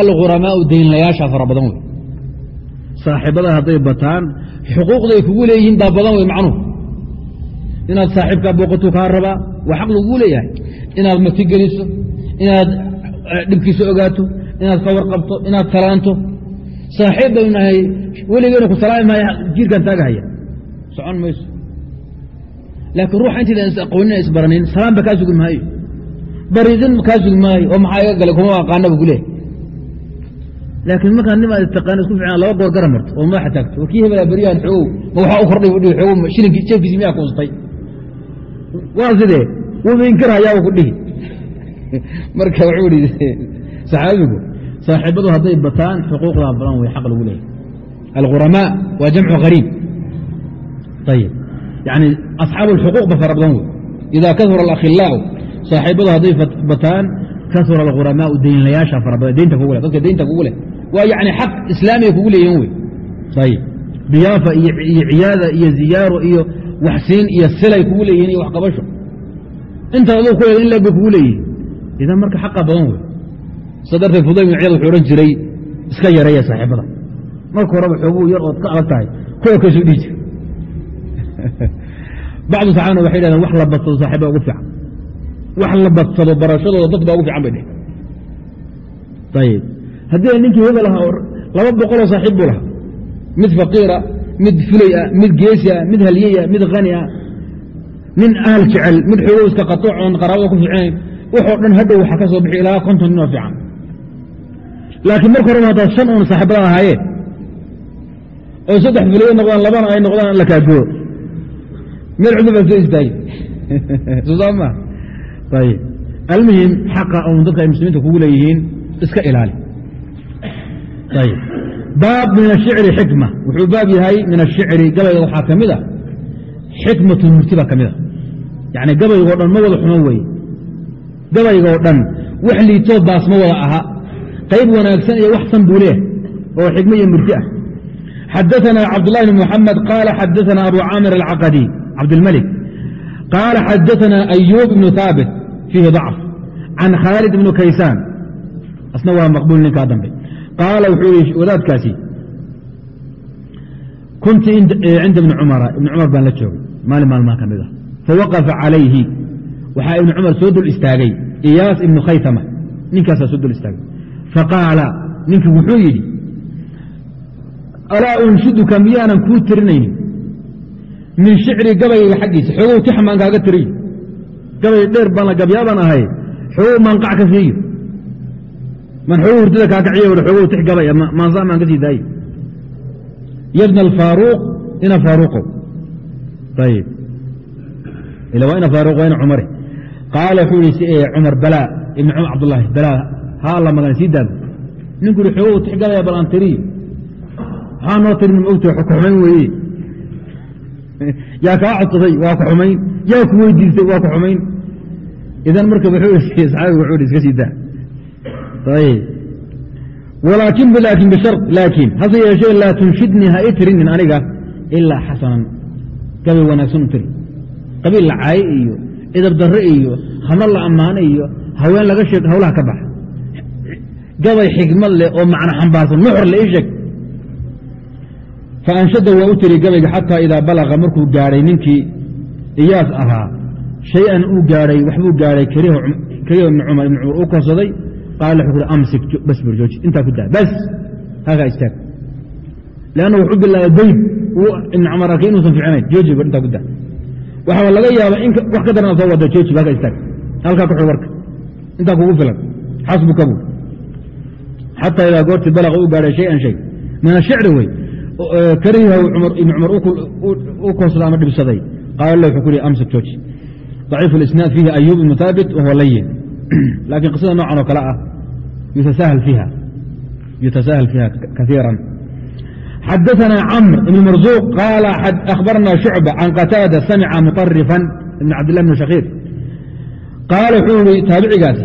alguramaau daynlayaasha fara badan wey. Saaxibada hadday bataan xuquuqday kugu leeyihiin baa badan wey macnuhu. Inaad saaxiibkaa booqatuu kaa rabaa waa xaq laguu leeyahay. Inaad matigeliso inaad dhibkiisa ogaato inaad ka warqabto inaad talaanto. Saaxiib baynu nahay weligeena ku salaami maaya jiirkan taagahaya socon mayso. Laakiin ruuxa intaydan is aqoonina isbaranin salaamba kaa sugi maayo. Baridin kaa sugi maayo oo maxaa iga galay kuma aqaana bu kuleehay laakiin markaa nimaad taqaana isku fiican laba goor gara marto oo madaxa taagto war kii hebelaa beryahan xoogow ma waxaa u kordhay bu dhihi xoogow shilinkii jeefkiisi miyaa kuustay waa sidee wuuba inkirhayaaba ku dhihi marka wuxuu ihi saxaabigu saaxiibadu hadday bataan xuquuqdaa badan way xaq lagu leeyahy alghuramaa waa jamcu hariib ayib yani asxaabu alxuquuq fara badan wey idaa kasura alakhilaau saaxiibadu hadday bataan kasura alghuramaau deynlayaasha fara badan deynta kugu le dadka deynta kugu leh waa yani xaq islaamiga kugu leeyihiin wey. Ayib diyaafa iyo ciyaada iyo ziyaaro iyo waxsiin iyo silay kugu leeyihiin iyo waxqabasho. Inta aduu ku leeda in bay kugu leeyihiin idan marka xaqa badan wey. Sa darteed fudayl bin ciyaad wuxuu odhan jiray iska yareeya saaxiibada. Marka horeba xooguu yar ood ka adag tahay kuwa kaysuu dhihi jira bacdu saxaabana waxay dhahdeen wax la badsado saaxiibada ugu fiican. Wax la badsado barashadooda dad baa ugu fiican bay dheh ayib haddii ninkii hebel ahaa laba boqoloo saaxiib buu lahaa. Mid faqiira mid fulay ah mid geesi ah mid halyey ah mid hani ah nin ahal jecel mid xoogow iska qatooc oon qaraabada ku fiicnayn waxoo dhan hadhow waxaa ka soo bixi ilaa konton nin oo fiican. Laakiin marka horeba haddaad shan uun saaxiibada ahaayeen oo saddex fuliye noqdaan labana ay noqdaan la kaagoo meel cudub baa soo istaagi soo ma ayib almuhim xaqa un dadka ay muslimiinta kugu leeyihiin iska ilaali baab min ashicri xikma wuxuu baab yahay min ashicri gabayga waxaa ka mid a xikmatu murti baa ka mid a yani gabaygoo dhan ma wada xumo weye gabaygoo dhan wax liitoo baas ma wada aha qayb wanaagsan iyo wax san buu leeyahay oo xikmo iyo murti ah xadaثna cabdالlah بn mحamed qala xadaثna abu camir alcaqadi cabdاlmلك qala xadaثna أyub ibn haabit fiihi ضacf can khaalid ibn kaysaan asna waa maqbuul ninkaa dambe qaala wuxuu yihi wadaadkaasi kunti cinda ibni cumara ibni cumar baan la joogay maalin maalmaha ka mid ah fawaqafa calayhi waxaa ibni cumar soo dul istaagay iyaas ibnu khaytama ninkaasaa soo dul istaagay faqaala ninkii wuxuu yidhi alaa unshiduka miyaanan kuu tirinaynin min shicri gabayga xaggiisa xoogow tix maan kaaga tiriyo gabay dheer baan la gabyaabaan ahay xoogow maanqac ka siiyo man xoogow hurdada kaa kaciyo xoogow tix gabaya maansa maan ka sii daayo yabna alfaaruuq ina faaruuqow ayib ila waa ina faaruuq waa ina cumare qaala wuxuu yihi cumar balaa ibni cumar cabdullaahi balaa haa magan sii daago ninku yihi xoogow tix gabaya bal aan tiriyo maxaa noo tirin mogta ku xumayn weeye yaa kaa codsaday waa ku xumayn yaa ku weydiistay waa ku xumayn idan marka wuxuu saxaabigu wuxuu iska sii daa laakin bishar laakiin hase yeeshee laa tunshidnii ha i tirinin aniga ilaa xasanan gabay wanaagsan u tiri qabiil la caaye iyo idab darre iyo hama la ammaano iyo haween laga sheeg hawlaha ka baxa gabay xigmad leh oo macno xambaarsan nuxor le ii sheeg faanshada waa u tiri gabayga xataa idaa balaga markuu gaadhay ninkii iyaas ahaa shay-an uu gaadhay waxbuu gaadhay kariho ibni cumar ibni cumar uu korsaday qaala wuxuu kuhi amsik bas bur jooji intaa ku daa bas halkaa istaag leanna wuxuu bilaabay bayd arkay inuusan ficinayn jooji bar intaa ku daa waxaa laga yaaba in wax ka darana soo wada jooji halkaa istaag halkaa ku xig warka intaa kugu filan xasbuka bu xataa idaa goortii balaga uu gaadhay shay-an shay min ashicri wey karihahu ibn cumar u koonsada ama dhibsaday qaala wuxuu ku hi amsik jooji ضaciif اlisnaad fiihi ayub ibnu wahuwa layin laakiin qisada noocan oo kale ah yutasahal fiiha kaiira xadaثna cmr ibn marzuq qaala akhbarna shucba can qataada samca muطarifan ibn cabdillah bn shakiir qaala wuxuu yihi taabicigaasi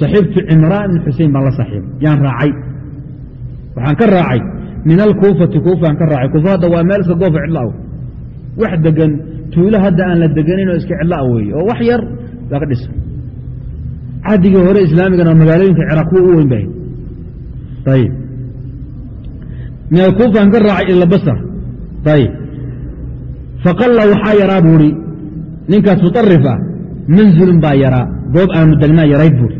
saxiibtu cimraan ibn xusein baan la saxiibay yaan raacay waxaan ka raacay min alkuufati kuufaan ka raacay kuufa hadda waa meel iska goofa cidlaa wax degan tuulo hadda aan la deganin oo iska cidlaa weeye oo wax yar baa ka dhisa cadigii hore islaamigana magaalooyinka ciraaq kuwa u weyn bahay. Ayib min alkuufaan ka raacay ila basra. Ayib faqalla waxaa yaraa buuri ninkaas muطarif ah manzilun baa yaraa goob aanu degnaa yarayd buuri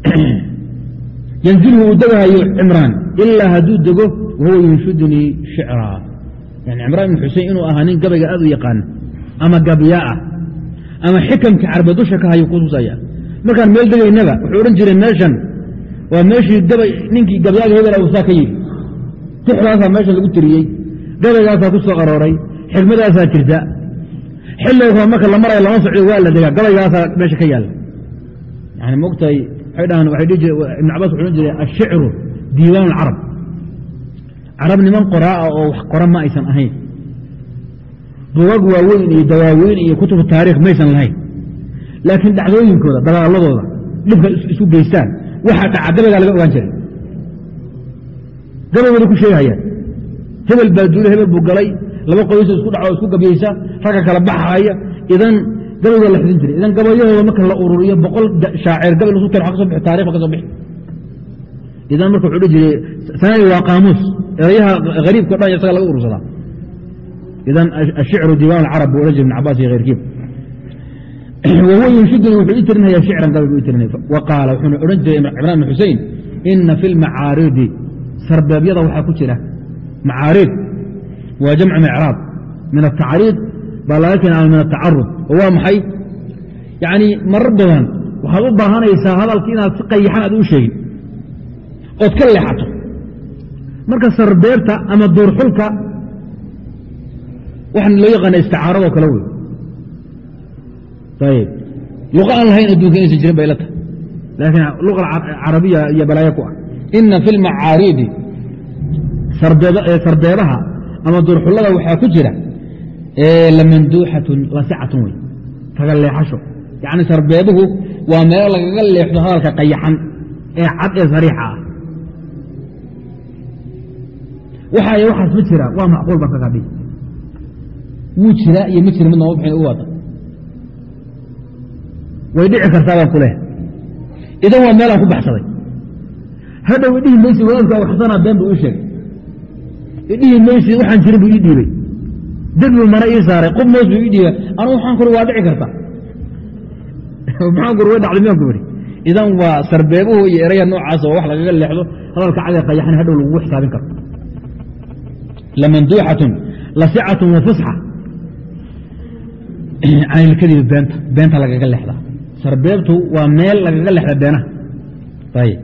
yanzilhu uu degahayo cimraan. Ilaa hadduu dego wahuwa yunshidunii shicraa yani cimraan ibn xusein inuu ahaa nin gabayga aad u yaqaana ama gabya ah ama xikamka carbe dusha ka hayo kutusaya markaan meel degaynaba wuxuu odhan jiray meeshan waa meeshii gabay ninkii gabyaaga hebel awsaa ka yidhi tixdaasaa meesha lagu tiriyey gabaygaasaa ku soo arooray xikmadaasaa jirta. Xilliga marka la maraya lama socdo waa la degaa gabaygaasaa meesha ka yaalla. Yani mogtahay waxay dhahaan waxay dhihi jire ibn cabaas wuxuu odhan jiray ashicru diiwaan alcarab carab niman qoraa'a oo wax qora ma aysan ahayn. Bugag waaweyn iyo dawaaweyn iyo kutubu taarikh maysan lahayn laakiin dhacdooyinkooda dagaaladooda dhibka isu geystaan waxaa dhaca gabaygaa laga ogaan jiray. Gabaygooda ku sheegahayaan hebel baa duule hebel buu galay laba qoyso isku dhaco isku gabyaysa ragga kala baxahaya idan gabaygaa la xidin jiray idan gabayahooda marka la ururiyo boqol shaacir gabay lasu keen kaso bixi tarikh ba ka soo bixi. Idan marka wuxuu dhihi jiray sanadi waa qaamuus erayaha hariibka o dhan isaga laga urursadaa. Idan ashicru diiwaan alcarab buu odhan jiray ibn cabaas iyo khayrkiib wahuwa yunshiduni wuxuu ii tirinaya shicran gabay buu ii tirinaya wa qaala wuxuuna odhan jiray cimraan ibn xusein ina fi lmacaaridi sarbeebyada waxaa ku jira macaariid waa jamcu micraab min atacriid baa laga keena min atacarud oo waa maxay yani marar badan waxaad u baahanaysaa hadalka inaad si qayaxan aad u sheegin ood ka leexato marka sarbeebta ama duurxulka waxaan loo yaqaana isticaaradoo kale wey ayb luqa aan lahayn adduunka inaysan jirin bay la tahay laakiin luqa carabiya iyo balaayo ku ah ina fi lmacaariidi sarbeebaha ama duurxullada waxaa ku jira lamanduuxatun lasicatun wey kaga leexasho yacni sarbeebuhu waa meelo lagaga leexdo hadalka qayaxan ee cad ee sariixa ah waxaay waxaas ma jira waa macquul baan kaga dhigi wuu jiraa iyo ma jira midna ma bixin u wada way dhici kartaa baan ku leh. Idan waa meelaan ku baxsaday. Hadhow idhihi maysi wadaadka waxsanaa been buu ii sheegay. Idhihi maysi waxaan jirin buu ii dhiibay. Degbu mana ii saaray qof moos buu ii dhiibay. Anugu waxaan kuri waa dhici karta maxaan kuri way dhacday miyaan ku idhi idan waa sarbeebuhu iyo eraya noocaas oo wax lagaga leexdo hadalka cadee qayaxan hadhow lagugu xisaabin karo. Lamanduuxatun lasicatun wa fusxa. Can ilkadibi beenta beenta lagaga leexdaa sarbeebtu waa meel lagaga leexda beenaha ayb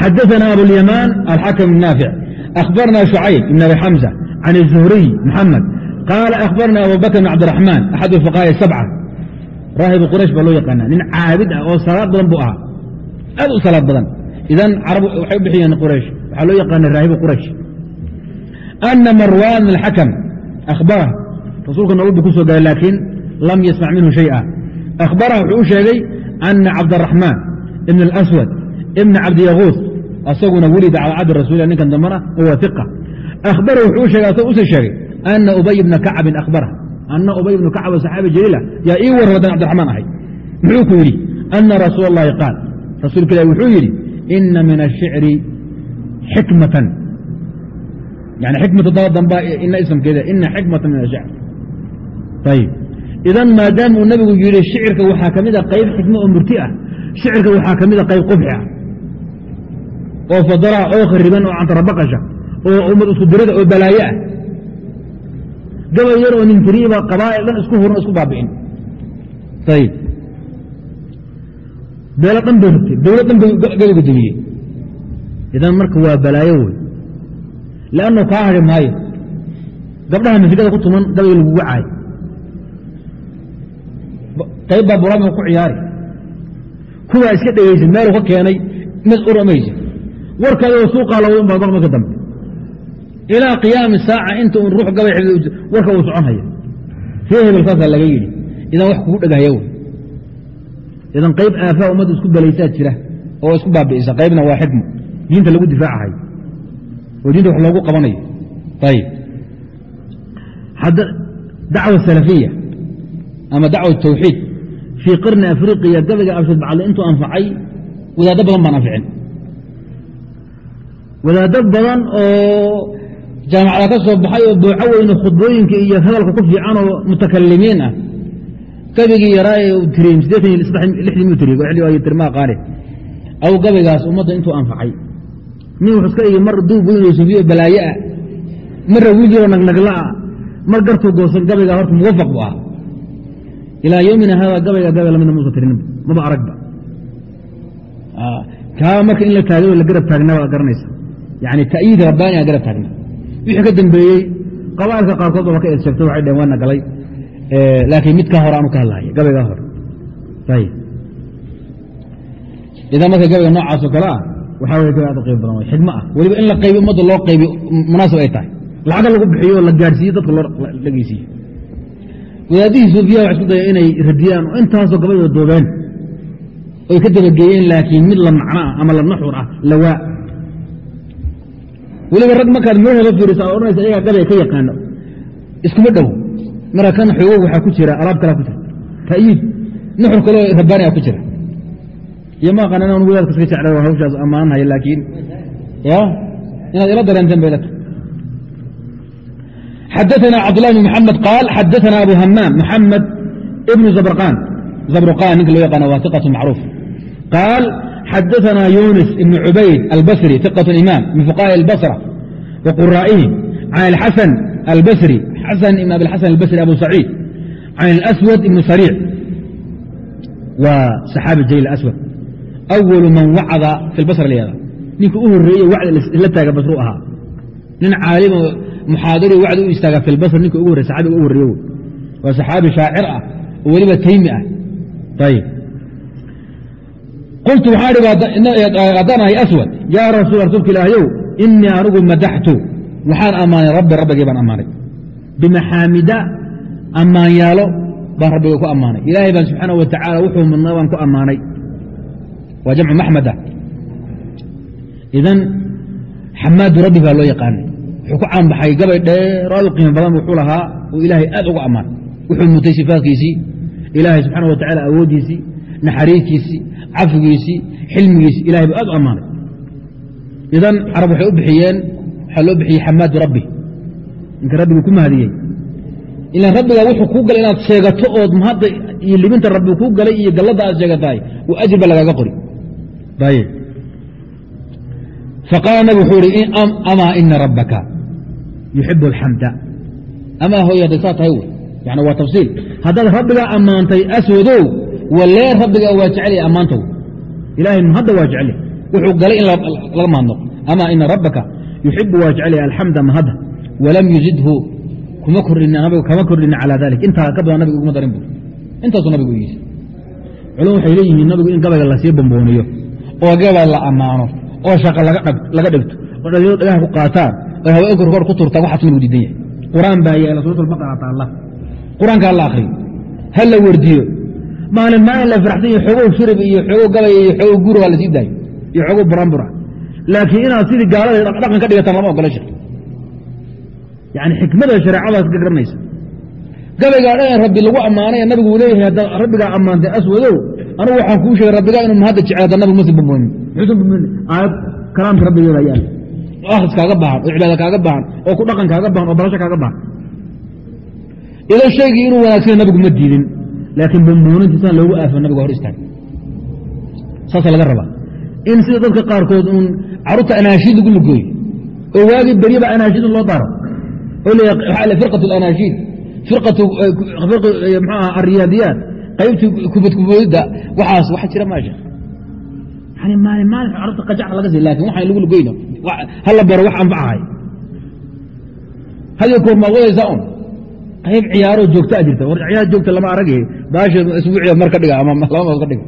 xadaثna abulyamaan alxakm الnaafic akhbarna شhucayb ibn abi xamزة can الzuhriy mxamed qaala akhbarna abu bakr bn cabdiraxmaan axad الfuqahaءi sabca raahibu quraysh baa loo yaqaana nin caabid ah oo salaad badan buu ahaa aad u salaad badan idan carab waxay u bixiyeen quraysh waxaa loo yaqaana raahibu quraysh ana marwan اxakm akhbarah rasuulka nolol bu ku soo gaaray laakiin lam yasmac minhu shaya. Ahbara wuxuu u sheegay ana cabdaraxmaan ibn اlaswad ibna cabdiyaguus asaguna weli dacwacaddi rasul ninkan dambana wa iqa ahbara wuxuu sheegay asag usa sheegay ana ubay bna kacabin ahbara ana ubay bnu kacab saxaabi jaliila yaa ii warran hadan cabdiraxmaan ahay. Muxuu ku yidhi ana rasuul اllahi qaal. Rasuulka ilah wuxuu yidhi ina min ashicri xikmatan. Yani xikmata daba dambaa ina isamkeeda ina xikmata min ashicr ayb idan maadaama uu nabigu yidhi shicirka waxaa ka mida qayb xikmo oo murti ah shicirka waxaa ka mida qayb qubxi ah. Oo fadalaha oo khariban oo cantarabaqasha oo ummad isku dirida oo balaayo ah. Gabay yar oo ninkiriiba qabaa'il dhan isku huran isku baabi'in. Ayib beelo dhan bay rugtay dowlad dhan bay gabayga dumiyey idan marka waa balaayo wey. Leannu kaa hari maayo. Gabdhaha masigada ku tuman gabayga lagugu caayo qayb baa buraama ku ciyaari kuwaa iska dhegeysid meelu ka keenay mid uramaysid warkaadoo suuqaa lawdan baad marka dambe. Ilaa qiyaami saaca inta un ruux gabay warka uu socon haya ree hebel saasaa laga yidhi idan wax kugu dhegahaya wey. Idan qayb aafaa ummadda isku belaysaa jira oo isku baabi'isa qaybna waa xikmo diinta lagu difaacahayo oo diinta wax loogu qabanayo. Ayib dacwa salafiya ama dacwa tawxiid fii qarni afriqiya gabayga abshad bacale intuu anfacay wadaaddo badan baan anficin wadaaddo badan oo jaamacada ka soo baxay oo booco weyne khudbooyinka iyo hadalka ku fiican oo mutakalimiin ah gabigii yaraa ee tiriy siddeetan iyo lixdii muu tiriy tirmaa qaane aw gabaygaas ummadda intuu anfacay nin wuxuu iska dhigi mar duub weyn oo sufiyo balaaye ah marra wiil yaroo nagnagla'a mar gartuu goosan gabaygaa horta muwafaq buu ahaa ilaa yomina hada gabayga gabay lamidna muusa tirinba maba aragba kaa marka in la taagay la garab taagna baad garanaysa yani ta'yiid rabbaaniga garab taagna wixii ka dambeeyey qabaalka qaarkood ba ka eed sheegto waxay dhaheen waana galay laakiin midkaa hore aanu ka hadlahaya gabaygaa hore ayib idan marka gabayga noocaas oo kale ah waxaa wey gabay aad u qayb badan way xigmo ah weliba in la qaybi ummadda loo qaybi munaasib ay tahay lacaga lagu bixiyo la gaadhsiiyo dadka loo dhegeysiiyo wadaadihii suufiya waxa isku daya inay radiyaan oo intaasoo gabayoo doobeen oy ka dabageeyeen laakiin mid la macno ah ama la naxur ah lawaa weliba rag markaad meelhaba fiiriso aad odhanaysa iyagaa gabay ka yaqaano. Iskuma dhow. Marka kan xoogo waxaa ku jira alaab kalaa ku jira. Ta'yiid nuxur kaleo rabbaaniga ku jira. Iyo ma aqaan inaan wadaadka iska jecla hawshaas ammaanhaya laakiin ya inaad ila dareenteen bay lata xadaثna cabdالlah بn mحamed qaal xadaثna abu hamaam mxamed ibn zabrqan zabrqan ninka loo yaqaana waa iqaة macruuf qaal xadaثna yunis ibn cubayd albasri iqaة imam min fuqahaءi اlbصrة wa qura'ihim can اlxasan albasri xasan ibn abi xasan albasri abu saciid can اlaswad ibn sariic waa saxaabi jaliil aswad awalu man wacda fi lbasra lyada ninka u horeeye wacdi isla taaga basru ahaa nin caalimo muxaadaro wacdi u istaaga fi lbasr ninka ugu horrey saxaabiga ugu horreeye waa saxaabi shaacir ah oo weliba taymi ah. Ayib qultu waxaan ihi haddaan ahay aswad. Yaa rasuul rasuulka ilaahayow inii anigu madaxtu. Waxaan ammaanay rabbi rabbigay baan ammaanay. Bimaxaamida ammaanyaalo baan rabbiga ku ammaanay. Ilaahay baan subxaana wa tacaala wuxuu mudnaa baan ku ammaanay. Waa jamcu maxmada idan xamaadu rabbi baa loo yaqaanay wuxuu ku caanbaxay gabay dheer aad u qiimo badan wuxuu lahaa uu ilaahay aad uga ammaanay wuxuu mutay sifaadkiisii ilaahay subxaana wa tacala awooddiisii naxariistiisii cafigiisii xilmigiisii ilahay buu aad u ammaanay. Idan carab waxay u bixiyeen waxaa loo bixiyey xamaadu rabbi. Ninka rabbigu ku mahadiyey. Ilan rabbigaa wuxuu kuu galay inaad sheegato ood mahadda iyo libinta rabbi kuu galay iyo galladda aad sheegatahay wa ajir ba lagaaga qori faqaala nabig wuxuu ihi amaa ina rabbaka yuxibu alxamda amaa hooy hadday saa tahay yani waa tafsiil haddaad rabbigaa ammaantay aswadow walee rabbigaa waa jecelya ammaantow ilahay mahadda waa jecel wuxuu galay in laga mahadno amaa ina rabbaka yuxibu waa jecelya alxamda mahadda walam yuzidhu kama kordhina calaa dalik intaa ka badan nabiga uguma darin bu intaasuu nabigu yidhi culum waxay leeyihiin nabigu in gabayga la sii bambooniyo oo gabay la ammaano oo shaqa laga dhigto. Oo dhalinyaro dhagaha ku qaataan oo haweenka rkoor ku turtaan waxaas nabigu diidan yahay. Qur'aan baa yaalla suurat albaqara taalla qur'aanka hala akriyo ha la werdiyo maalin maalin la faraxsan iyo xoogow shurib iyo xoogow gabay iyo xoogow guri waa la sii daayo iyo xoogow buraanbura laakiin inaad sidii gaalada dhaqan ka dhigataan lama ogola shir yani xikmada shareecadaas ka garanaysa gabaygaa dhan rabbi lagu ammaanay nabigu uu leeyahay hadda rabbigaa ammaantay aswadow anugu waxaan kuu sheegay rabbigaa inuu mahadda jecel bamboonin muxuusan bamboonin aayad kalaamka rabbigeeda yaalla oo akhris kaaga baahan oo cibaada kaaga baahan oo ku dhaqan kaaga baahan oo barasho kaaga baahan. Idan shaygii inuu wanaagsanya nabigu ma diidin laakiin bamboonintiisaan loogu aafo nabiga hor istaag. Saasa laga rabaa. In sida dadka qaarkood uun carruurta anaashiid lagu lugooyo oo waagii beryaba anaashiid loo daaro oo leeya firqat اlanaashiid mxuaha ariyaadiyaat qaybtii kubadkuboodidda waxaas wax jira maasha yani maalin maalin carabta qajacda laga sii laakiin waxaan lagu lugoyno hala baro wax anfacahay hadiyo koor maad wadaysaa un? Qayb ciyaaroo joogtaa jirta. War ciyaar joogta lama arag baasha isbuuciya mar ka dhiga ama laba mood ka dhiga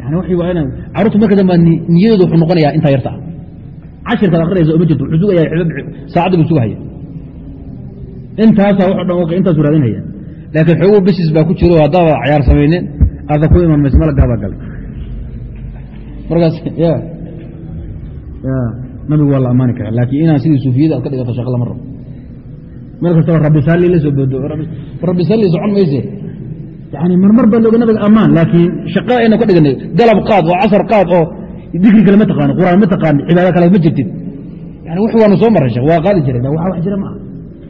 yani waxay waa inaan carruurta marka dambe niyadooda wuxuu noqonayaa intaa yarta. Ah cashirkaad akrinaysa oma jirto. Wuxuu sugaya saacadda buu sugahaya intaasaa wuxu dhan intaasu raadinaya laakiin xoogow besis baa ku jiro haddaaba cayaar samaynin aada ku iman mayso malagaabaa galay markaas nabigu waa la ammaani karaa laakiin inaan sidii suufiyada aad ka dhigato shaqa lama rabo meel kastaba rabbi salli la soo boodo rabbi salli socon mayse yani marmar baa looga nabiga ammaan laakiin shaqa ayna ka dhiganay dalab qaad oo casar qaad oo dikri kale ma taqaano quraan ma taqaano cibaado kale ma jirtid yani wux waanu soo maray waa qaadi jiray wax wax jira ma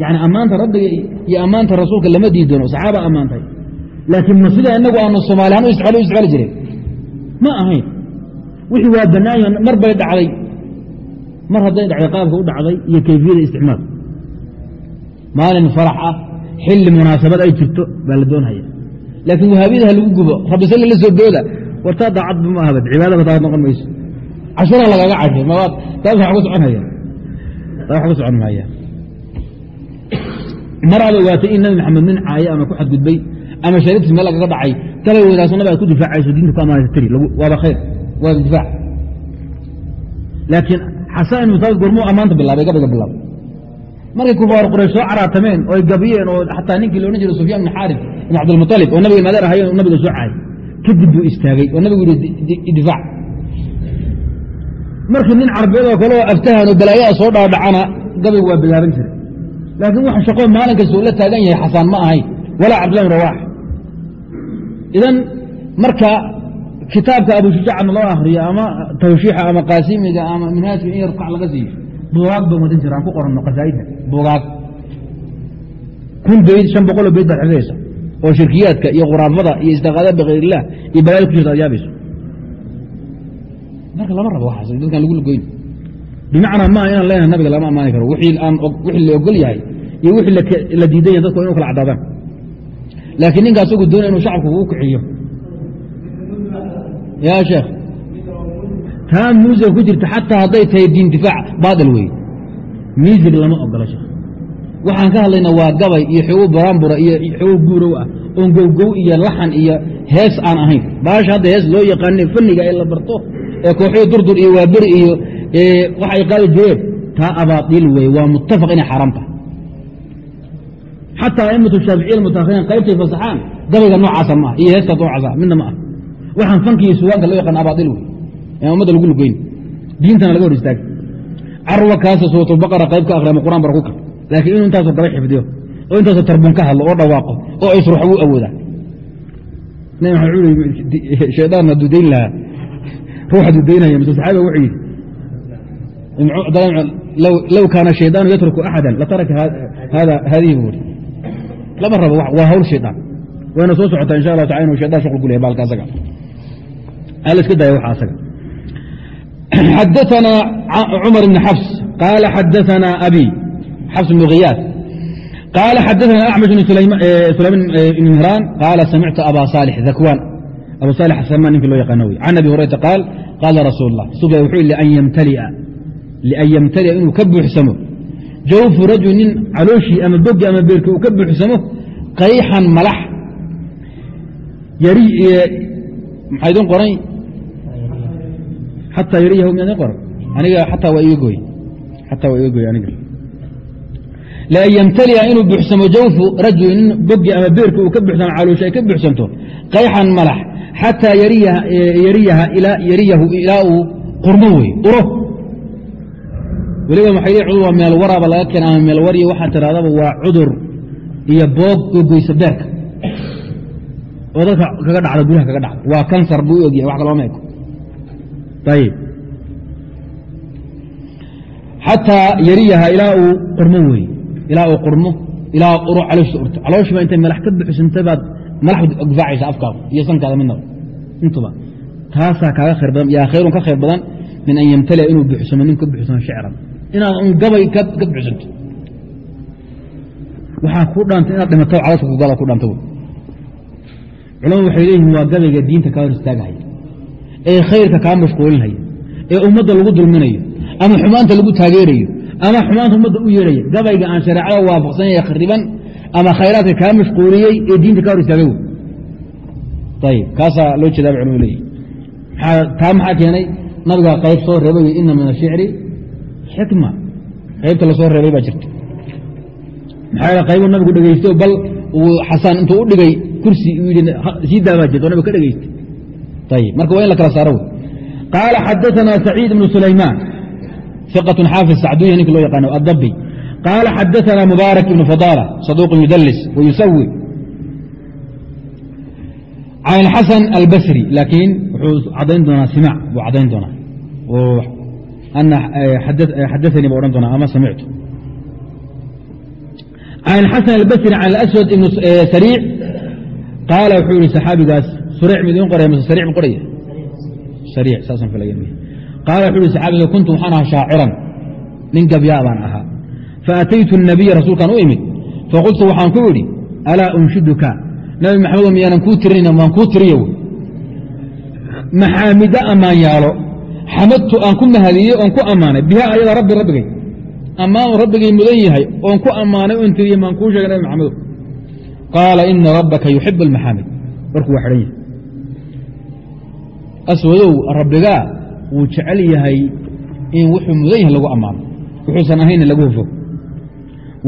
yani ammaanta rabbiga iyo ammaanta rasuulka lama diidano saxaaba ammaantay. Laakiin ma sida inagu aanu soomaali ahaan u isticmaali jireen ma ahayn. Wixii waa banaanya mar bay dhacday. Mar hadday dhacday qaabka u dhacday iyo kayfiyada isticmaal. Maalin farax ah xilli munaasabad ay jirto baa la doonhaya laakiin wahaabiyada ha lagu gubo rabbi salli la soo dooda wartaa daacadba ma ahbad cibaadaba daacad noqon mayso. Cashuraa lagaga cashay mabaad taas wax ku socon maaya mar aad ogaatay in nabi maxamed nin caaye ama ku xadgudbay ama shariirtiis meel lagaga dhacay talay wadaasoo nabi aad ku difaacayso diinta ku amaanaysa tiri. Waaba khayr. Waa difaac. Laakiin xasaan ibnu saabit gormuu ammaanta bilaabay gabayga bilaabay. Markay kufaar quraysh soo caraatameen oo ay gabiyeen oo xataa ninkii la odhan jiray sufyaan ibn xaarif ibn cabdilmualib oo nabiga maadar ahayen nabiga soo caayay kadib buu istaagay oo nabigu yihi difaac. Markii nin carbeed oo kale oo aftahan oo balaayada soo dhaadhacana gabaygu waa bilaaban jiray laakiin wax shaqo maalin kasta uu la taagan yahay xasaan ma ahayn walaa cabdillahi bin rawax. Idan marka kitaabka abu shujacna loo akriyo ama tawshiixa ama qaasimiga ama minhaajka in yar kac laga siiyo buugaag ba wadin jira aan ku qoranno qasaa'idda buugaag. Kun bayd shan boqoloo bayd baad xifdaysa oo shirkiyaadka iyo khuraafada iyo istiqaada bikayr illah iyo balaayada ku jirta ad yaabayso marka lama rabo waxaas dadkan lagu lugoyn bimacnaa maaha inaan leenahay nabiga lama ammaani karo. Wixii la ogol yahay iyo wixii la diidan yahay dadku inu kala caddaadaan. Laakiin ninka asagu doonaya inu shacabku kugu kiciyo. Ya sheekh. Taa muusiga ku jirta xataa hadday tahay diin difaac baadil wey miisig lama ogola sheekh. Waxaan ka hadlayna waa gabay iyo xogo baraambura iyo xogo guurow ah oon gowgow iyo laxan iyo hees aan ahayn. Baasha hadda hees loo yaqaana fanniga ee la barto ee kooxyo durdur iyo waaberi iyo wax ay qaadi jireen taa abaaiil wey waa muttafaq inay xaaraam tahay. Xataa aimatu shaaficiya mutaahiriin qaybtay fasaxaan gabayga noocaasa maaha iyo heesta noocaasa midna ma ah waxaan fanki iyo sugaanka loo yaqaan abaaiil wey ee ummadda lagu lugeyn. Diintana laga hor istaagay. Carwa kaasa suuratulbaqara qayb ka akri ama quraan bar ku kar laakiin inuu intaasoo gabay xifdiyo oo intaasoo tarbun ka hadlo oo dhawaaqo oo isruux wuu awoodaa. Nabi maxamed wuxuu yii shaydaan hadduu dayn lahaa ruux hadduu daynaya mise saxaabiga wuxuu yidhi low kaana shaydaanu yatruku axada lataraka haadihi buu ii lama rabo waa hawl shaydaan wayna soo socotaa insha allah taala inuu shaydaan shuqul ku lehay baalka asaga ala iska daya waxa asaga xadaثna cumar bn xafs qaala xadaثna abi xafs bn khiyaas qaala xadaثna axmed bn sulayman bn mihran qaala samictu aba saalix dakwaan abu saalix asamaan ninkii loo yaqaano wey can abi hurayrata qaal qaala rasuul اllah suba wuxuu yihi lian yamtali'a inuu ka buuxsamo jawfu rajul nin calooshii ama bogi ama beerki uu ka buuxsamo qayxan malax maxaa idin qoran xataa yariyahu miyaa idin qoran aniga xataa waa iga gooy xataa waa iga gooy aniga lian yamtali'a inuu buuxsamo jawfu rajul nin bogi ama beerki uu ka buuxsamo calooshi ay ka buuxsanto qayxan malax xataa yariyahu ilaa uu qurmo wey uro weliba maxay cudur? Waa meel waraaba laga keena ama meel waryo waxaa tirahdaba waa cudur iyo boog gogoysa beerka. Oo dadka kaga dhacda gudaha kaga dhacda. Waa kansar buu u ogyahay wax kaloo meeko ayib xataa yariyaha ilaa uu qurmo wey ilaa uu qurmo ilaa uro caloosha urto calooshiba intay malax ka buxsantay baad malax gufaacaysa afkaada iyo sankaada midnaba intuba taasaa kaaga khayr badan yaa khayrun ka khayr badan min an yamtaliya inuu buxsamo nin ka buxsamo shicran inaad un gabay ka buxsanto waxaa ku dhaanta inaad dhimato caloosha kugala ku dhaanta culamadu waxay leeyihiin waa gabayga diinta kaa hor istaagahaya ee khayrka kaa mashquulinhaya ee ummadda lagu dulminayo. Ama xumaanta lagu taageerayo. Ama xumaanta ummadda u yeedhaya gabayga aan shareecada waafaqsanaya khariban. Ama khayraadka kaa mashquuliyey ee diinta kaa hor istaagay. Ayib kaasaa loo jeedaa ba culamadu leeyihi taa maxaa keenay? Nabigaa qayb soo reebay ina min ashicri xikma. Qaybta la soo reebay baa jirta. Maxaa qaybu nabigu dhegeysto bal xasan intuu u dhigay kursi sii daabaa jirta o nabig ka dhegeystay ayb marka waa in la kala saaro qaala xadaanaa saciid ibnu sulaymaan iqat xaafis sacduya ninki loo yaqaano addabi qaala xadaanaa mubaarak ibnu fadaala saduuqun yudallis wa can xasan albasri laakiin wuxuu cadayn doonaa simac buu cadayn doonaa xadaanii ba odhan doonaa ama samictu can xasan albasri can aswad ibn sariic qaala wuxuu yihi saxaabigaas suriic mid iin qoraya mise sariic bu qoraya sariic saasaan filaya qaala wuxuu yihi saxaabiga kuntu waxaan ahaa shaaciran nin gabyaa baan ahaa faataytu الnabiya rasuulkaan u imid faqultu waxaan ku idhi alaa unshiduka nabi maxamedo miyaanan kuu tirinayna waan kuu tiriyo maxaamida ammaan yaalo xamadtu aan ku mahadiyey oon ku ammaanay. Biha ayada rabbi rabbigay. Ammaanu rabbigay mudan yahay oon ku ammaanay oon tiriyey maan kuu sheegay nabi maxamedo qaala ina rabbaka yuxibu almaxaamid warkuu waa xidhan yahay aswadow rabbigaa wuu jecel yahay in wuxuu mudan yahay lagu ammaano. Wuxuusan ahayna lagu hofo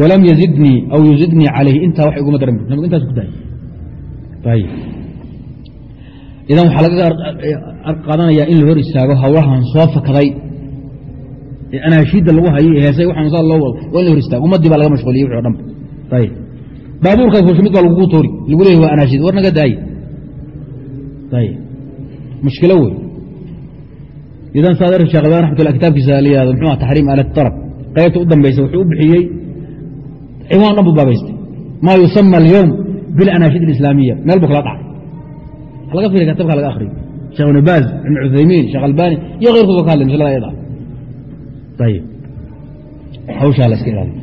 walam yazidnii aw yuzidnii calayhi. Intaa wax iguma daran intaas ku daayay idan waxaa laga qaadanayaa in la hor istaago hawlahan soo fakaday. Ee anaashiidda lagu hayay heesay waxaan saa loo wado waa in la hor istaago. Ummaddii baa laga mashquuliyey wixi o ayib baabuurkaas hosho mid baa lagugu toori. Lagu leeyahy waa anaashiid. War naga daaye ayib mushkilo wey idan saadar sheekh albani raxmatullah kitaabkiisa la yihahdo muxuu ah taxriim aalat tarab qaybta u dambaysa wuxuu u bixiyey ciwaan dhan buu baabaystay. Maa yusama alyowm bilanaashiid alislaamiya meel buu kala dhacay laga fiiriy kitabka laga akhriyo sheekh ibnu baaz ibn cuthaymiin sheekh albani iyo keyrkood ka hadlay maslada ayada ayib hawshaa la iska ilaaliyo.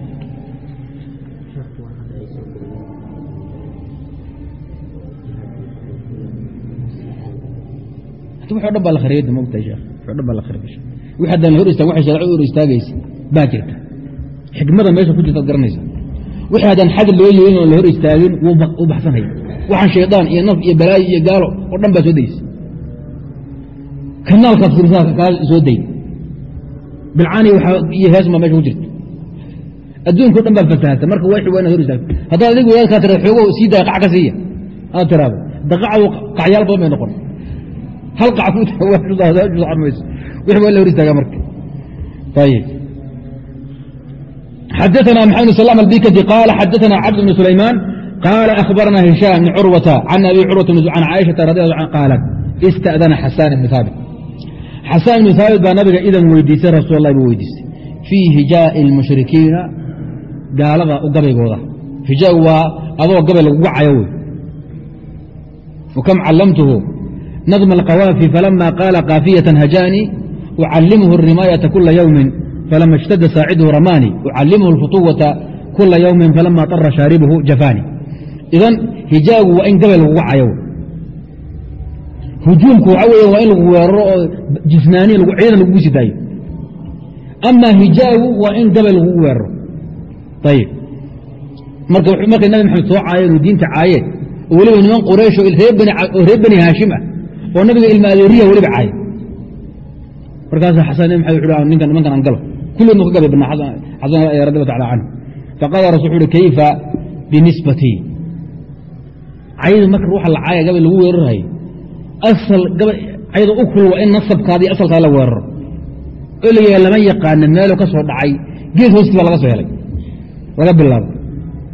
Wx o dhan baa la khariyada mogtahay sheekh. Wx o dhan baa la khariya wix haddaan hor istaag waxay shareecadu hor istaagaysa baa jirta. Xikmada meesha ku jirta garanaysa. Wixii haddaan xad loo oon la hor istaagin wuu baxsanaya waxaan shaydaan iyo naf iyo balaayo iyo gaalo oo dhan baa soo daysa. Kanaalkaa fursaa kaa soo dayn bilcaani iyo heesma meesha ku jirto. Adduunka o dhan baa fasahata marka wx waa inad hor istaagto haddaad adigu wadaadkaa tiraad xoogo sii daaya qac ka siiya. Aad tiraado daqacadu qacyaal badan bay noqon. Hal qac kujusacan mayso. Wix waa in hor istaagaa marka. Ayib xadaثna mxamed slm albikadi qaala xadaثna cabd bn sulaymaan qاl أخbarna هiشام بن curwةa can abi curwة can caiشhaةa radي ه an qاalat اstأdana xasaan بn haabit xasaan ibn haabit baa nabiga idan weydiisay rasul اlah buu weydiistay fii hijaaءi الmushrikiina gaalada u gabaygooda hijaa waa adoo gabay laguga cayo wey وkم calamtuhu nadm الqawاfi falama qaala kaafiyaة hajaani ucalimhu الrimaayةa kula ywmi falama اshtada saacidhu ramaani ucalimhu اlfutuwata kula ywmi falama طara shaaribhu jafaani idan hijaagu waa in gabay laguga cayo. Hujuumku waxa weeye waa in lagu weeraro oo jismaani ciidan lagugu sidaayo ama hijaagu waa in gabay lagugu weeraro. Ayib marka markay nabi maxamed soo caayeen oo diinta caayeen oo weliba niman quraysh oo reer bani haashim ah oo nabiga ilma adeeriya weliba caaya markaasa xasan nabi maxamed wuxu ninkan nimankan aan galo. Kulligood nu ka gabay banaa xasan radi allahu tacala canhu faqaala rasul wuxu uhi kayfa binisbatii cayda marka ruuxa la caaya gabay lagu weerarhayo asal gabay cayda u kul waa in nasabkaadii asalkaada la weeraro. Oo la lama yaqaana meelo ka soo dhacay geed hoostii baa laga soo helay. Laga bilaabo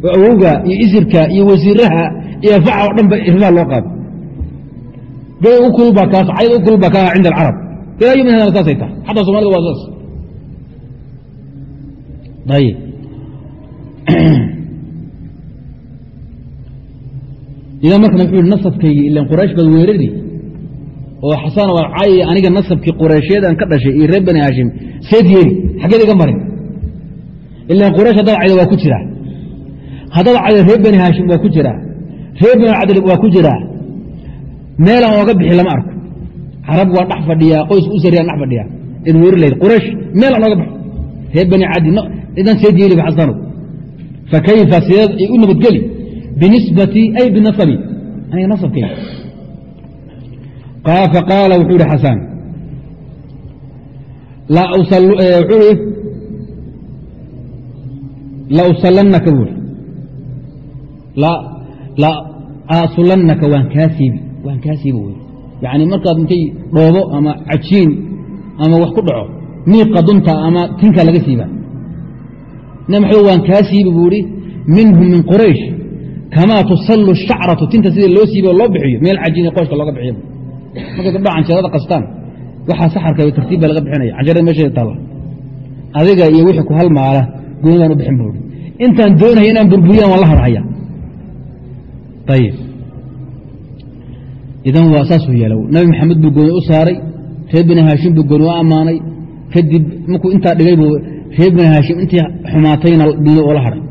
oo awowga iyo isirka iyo wasiiraha iyo faca oo dhan ba irmaa loo qaado gabay u kulul baa kaas cayda u kulul baa kaa cinda alcarab ilaa yomina hada saasay tahay xataa somalida waa saas. Ayib idan markana wuxuu yihi nasabkaygii ilan quraysh baad weerari oo xasaan waa caayaya aniga nasabkii qureysheedaan ka dhashay iyo reer bani haashim seed yeeli xaggeed iga marin. Ilan quraysh haddaad cayda waa ku jiraa haddaad cayda reer bani haashim waa ku jiraa reer bani cadli waa ku jiraa meelaan ooga bixi lama arko. Carab waa dhex fadhiyaa qoys u sariyaan dhex fadhiyaa. Id weeri lahayd quraysh meelaan ooga baxo reer bani cadli idan seed yeeliba xasanow fakayfa sideed ay u nabadgeli binisbatii ay binasabi aniga nasabkayga faqaala wuxuu ihi xasaan wuxuu i la usalannaka buuri la asulannaka waan kaa siibi waan kaa siibi wy yacni markaad intay dhoobo ama cajiin ama wax ku dhaco miiqa dunta ama tinka laga siiba nabi maxamed waan kaa siibi buu ihi minhum min quraysh kamaa tusallu shacratu tinta sida loo siibi oo loo bixiyo meel cajiin ee qooshka looga bixiyo. Markay gabdhaha canjeerada qastaan waxaa saxarka tartiib baa laga bixinaya. Canjeerada meesheeda taalla. Adiga iyo wixii ku halmaala goonidaan u bixin buui intaan doonaya inaan burburiyaan waan la harhaya. Ayib idan waa saasuu yeela nabi maxamed buu gooni u saaray reer bani haashim buu gooni u ammaanay. Kadib markuu intaa dhigay buu reer bani haashim intii xumaatayna diido oo la hadhay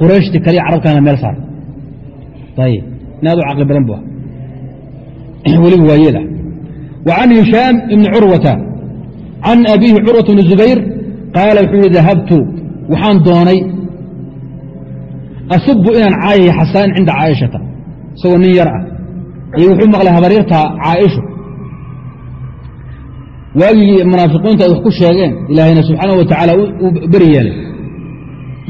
qurayshti kaliya carabkaana meel saar ayib inaad u caqli badan bu weliba waayeel ah wa can hishaam ibni curwata can abiihi curwata bni zubayr qaala wuxuu yihi dahabtu waxaan doonay asubu inaan caayayo xasaan cinda caaishata isagoo nin yar ah iyo wuxuu maqlay habaryartaa caaisho waagii munaafiqiintu ay wax ku sheegeen ilaahayna subxaana wa tacaala uu beri yeelay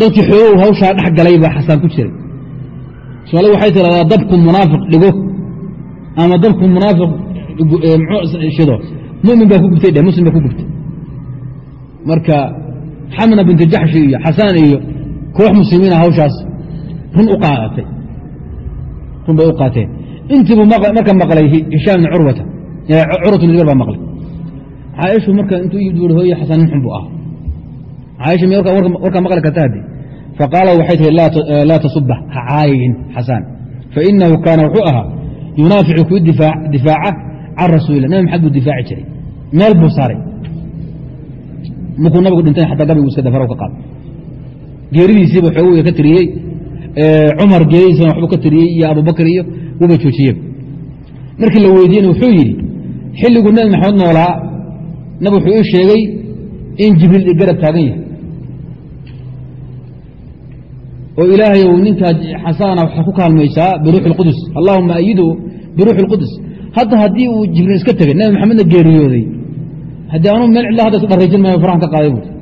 dadkii xoogow hawshaa dhex galay baa xasaan ku jiray soomaalida waxay tiradaa dabku munaafiq dhigo ama dabku munaafiq shido. Mumin baa ku gubtay dheh muslim baa ku gubtay. Marka xamna bintu jaxshi iyo xasaan iyo koox muslimiina hawshaas run u qaaatay run bay u qaateen. Intiibuu marka maqlay hishaam bni curwata curwat bn zubayr baa maqlay. Caaishu marka intuu buui hooye xasan nin xun buu ah caaisha mi warkaa maqli karta haddi faqaala waxay tihi laa tasubah ha caayin xasaan fainahu kaana wuxuu ahaa yunaaficu kuu difaaca can rasuulillah nabi maxamed buu difaaci jiray meel buu saaray markuu nabigu dhintay xataa gabigu iska dafar ka qaad geeridiisiiba xooguya ka tiriyey cumar geeridiisana waxbuu ka tiriyey iyo abubakr iyo wuba joojiyey markii la weydiiyena wuxuu yidhi xilliguu nabi maxamed noolaa nabig wuxuu ii sheegay in jibriil garab taagan yahay oo ilaahay ninkaa xasaana waxaa ku kaalmaysaa biruuxi اlqudus allahuma ayidu biruuxi اlqudus hadda haddii uu jibriil iska tegay nabi maxamedna geeriyooday haddii anuu meel cidla hadda isdharaysin maayo farahan ka qaaday buui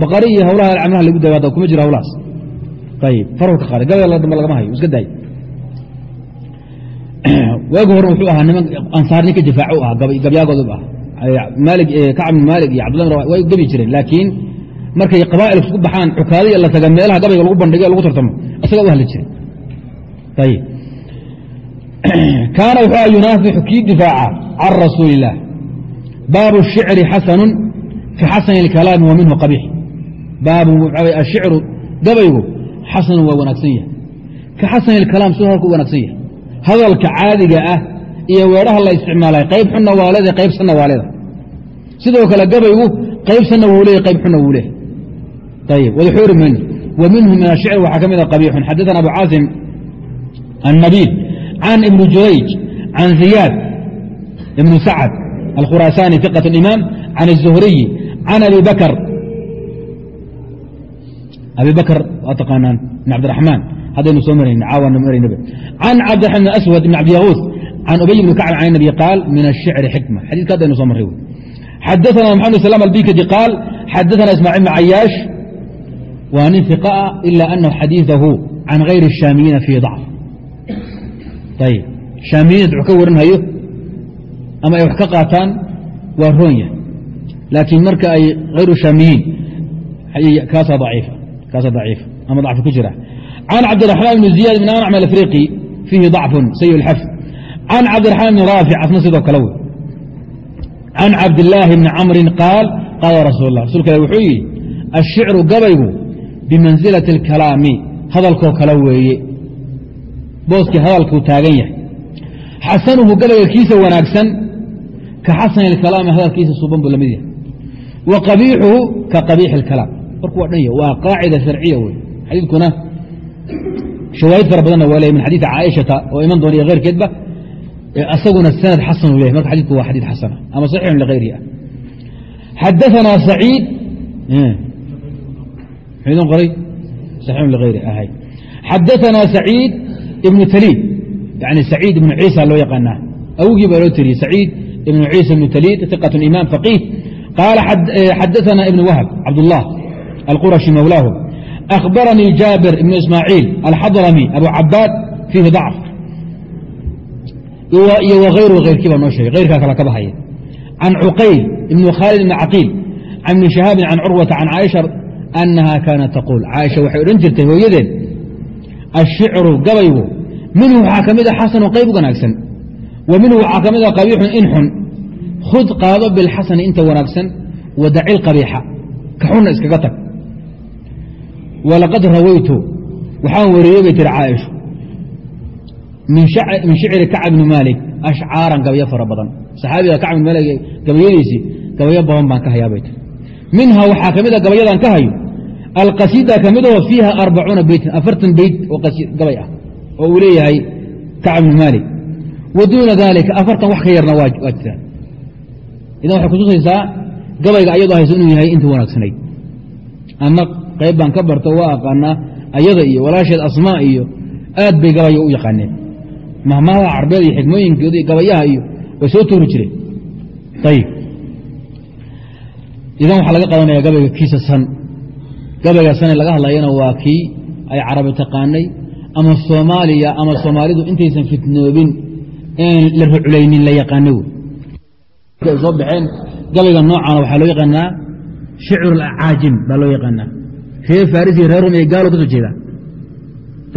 baqari iyo hawlaha camraha lagu dawaada kuma jiro hawlahaas. Ayib farhu qaaday gabal dambe lagama hayo iska daay. Waagi hore wuxuu ahaa niman ansaar ninka difaac u ah gabyaagoodub ah kacb bn maalik iyo cabdullah way gebi jireen laakiin markay qabaa'il isku baxaan cukaadiya la taga meelaha gabayga lagu bandhigo lagu tartamo isaga u hadli jiray. Kaana wuxuu yunaafixu kii difaaca can rasuuli illaah baabu shicri xasanu ka xasani اlkalaami wa minhu qabiix. Baabu ashicru gabaygu xasanu waa wanaagsan yahay. Ka xasani اlkalaam sidoo halka u wanaagsan yahay. Hadalka caadiga ah iyo weedhaha la isticmaalay qayb xunna waa leeda qayb sanna waa leeda sidoo kale gabaygu qayb sanna wuu leeya qayb xunna wuu leehay ayib wada xoori mayno wa minhu min ashicr waxaa ka mid a qabiixun xadaana abu caasim annabiil can ibni jurayj can ziyaad ibni sacad alkhuraasaani iqat imaam can الzuhriyi can abi bakr abi bakr waa taqaanaan ibn cabdiraxmaan haddaynu soo marayna caawana maraynaba can cabdiraxman bn aswad ibn cabdiyahuud can ubay bni kacb can nabi qaal min ashicri xikma xadika haddaynu soo marray xadaana maxamed salam albikadi qaal xadaana ismaaciil bn cayaash waa nin iqa ah ila anahu xadiiثahu can hayri الshaamiyiina fii dacf ayib shaamiyiin wuxuu ka warinhayo ama ay wax ka qaataan waa roonya laakiin marka ay hayru shaamiyiin kaasaa aciifa kaasaa daciifa ama dacfi ku jira can cabdiraxmaan bni ziyaad bn anacm alafriqi fiihi dacfun sayi اlxafd can cabdiraxmaan bni raafic asna sidoo kale wey can cabdilaahi bni camrin qaal qaala rasuul lah rasulka ilah wuxuu yidhi ashicru gabaygu bimansilati اlkalaami hadalkoo kale weeye booskii hadalkuu taagan yahay xasanuhu gabayga kiisa wanaagsan ka xasani اlkalaami hadalkiisa suuban buu lamid yahay wa qabiixuhu ka qabiixi اlkalaam marku waa dhan ya waa qaacida sharciya wey xadiidkuna shawaahid fara badanna waa leey min xadiidi caaishata oo iman doona iyo keyrkeedba asaguna sanad xasan u lehay marka xadidku waa xadiid xasana ama saxiixun ligayrihi ah xadaanaa saciid midn qoray ayri ahayd xadaanaa saciid ibnu taliid yani saciid ibnu ciisa loo yaqaanaa awgii baa loo tiriyey saciid ibnu ciisa ibnu taliid iqat imaam faqiih qaala xadaanaa ibnu wahab cabdullah alqurashi mowlaahu akhbaranii jaabir ibnu ismaaciil alxadrami abu cabaad fiihi dacf iyo wahayru hayrkii baa noo sheegay hayrkaa kale ka bahaya can cuqayl ibnu khaalid ibni caqiil can ibni shahaabin can curwata can caaisha أنha kaanat taquul caaisha waxay odhan jirtay hooyadeed ashicru gabaygu minhu waxaa ka mida xasanu qayb wanaagsan. wa minhu waxaa ka mida qabiixun in xun khud qaado bilxasani inta wanaagsan. wadaci lqabiixa ka xunna iskaga tag. walaqad rawaytu waxaan wariyey bay tihi caaishu min shicri kacb bni maalik ashcaaran gabayo fara badan. saxaabiga kacb bn maalik gabayadiisii gabayo badan baan ka hayaabay tii minha waxaa ka a gabayadaan ka hayo. Alqasiida ka midoo fiiha arbacuuna beytin afartan beyt oo gabay ah oo uu leeyahay kacb bnu maalik. Wa duuna daalika afartan wax ka yarna waa jiraan idan waxay kutusaysaa gabayga ayadoo hayso inuu yahay intii wanaagsanayd. Ama qayb baan ka barto waa aqaanaa ayada iyo walaasheed asmaa iyo aad bay gabayga u yaqaaneen. Mahmaadaha carbeed iyo xikmooyinkooda iyo gabayaha iyo way soo tuuri jireen. Ayib idan waxaa laga qadanaya gabayga kiisa san. Gabayga sane laga hadlayana waa kii ay carabi taqaanay ama soomaaliya ama soomaalidu intaysan fitnoobin in la ruclaynin la yaqaano. Wey soo baxeen gabayga noocana waxaa loo yaqaanaa shicru alacaajim baa loo yaqaanaa. Reer farisi reer rum iyo gaalo ka soo jeeda.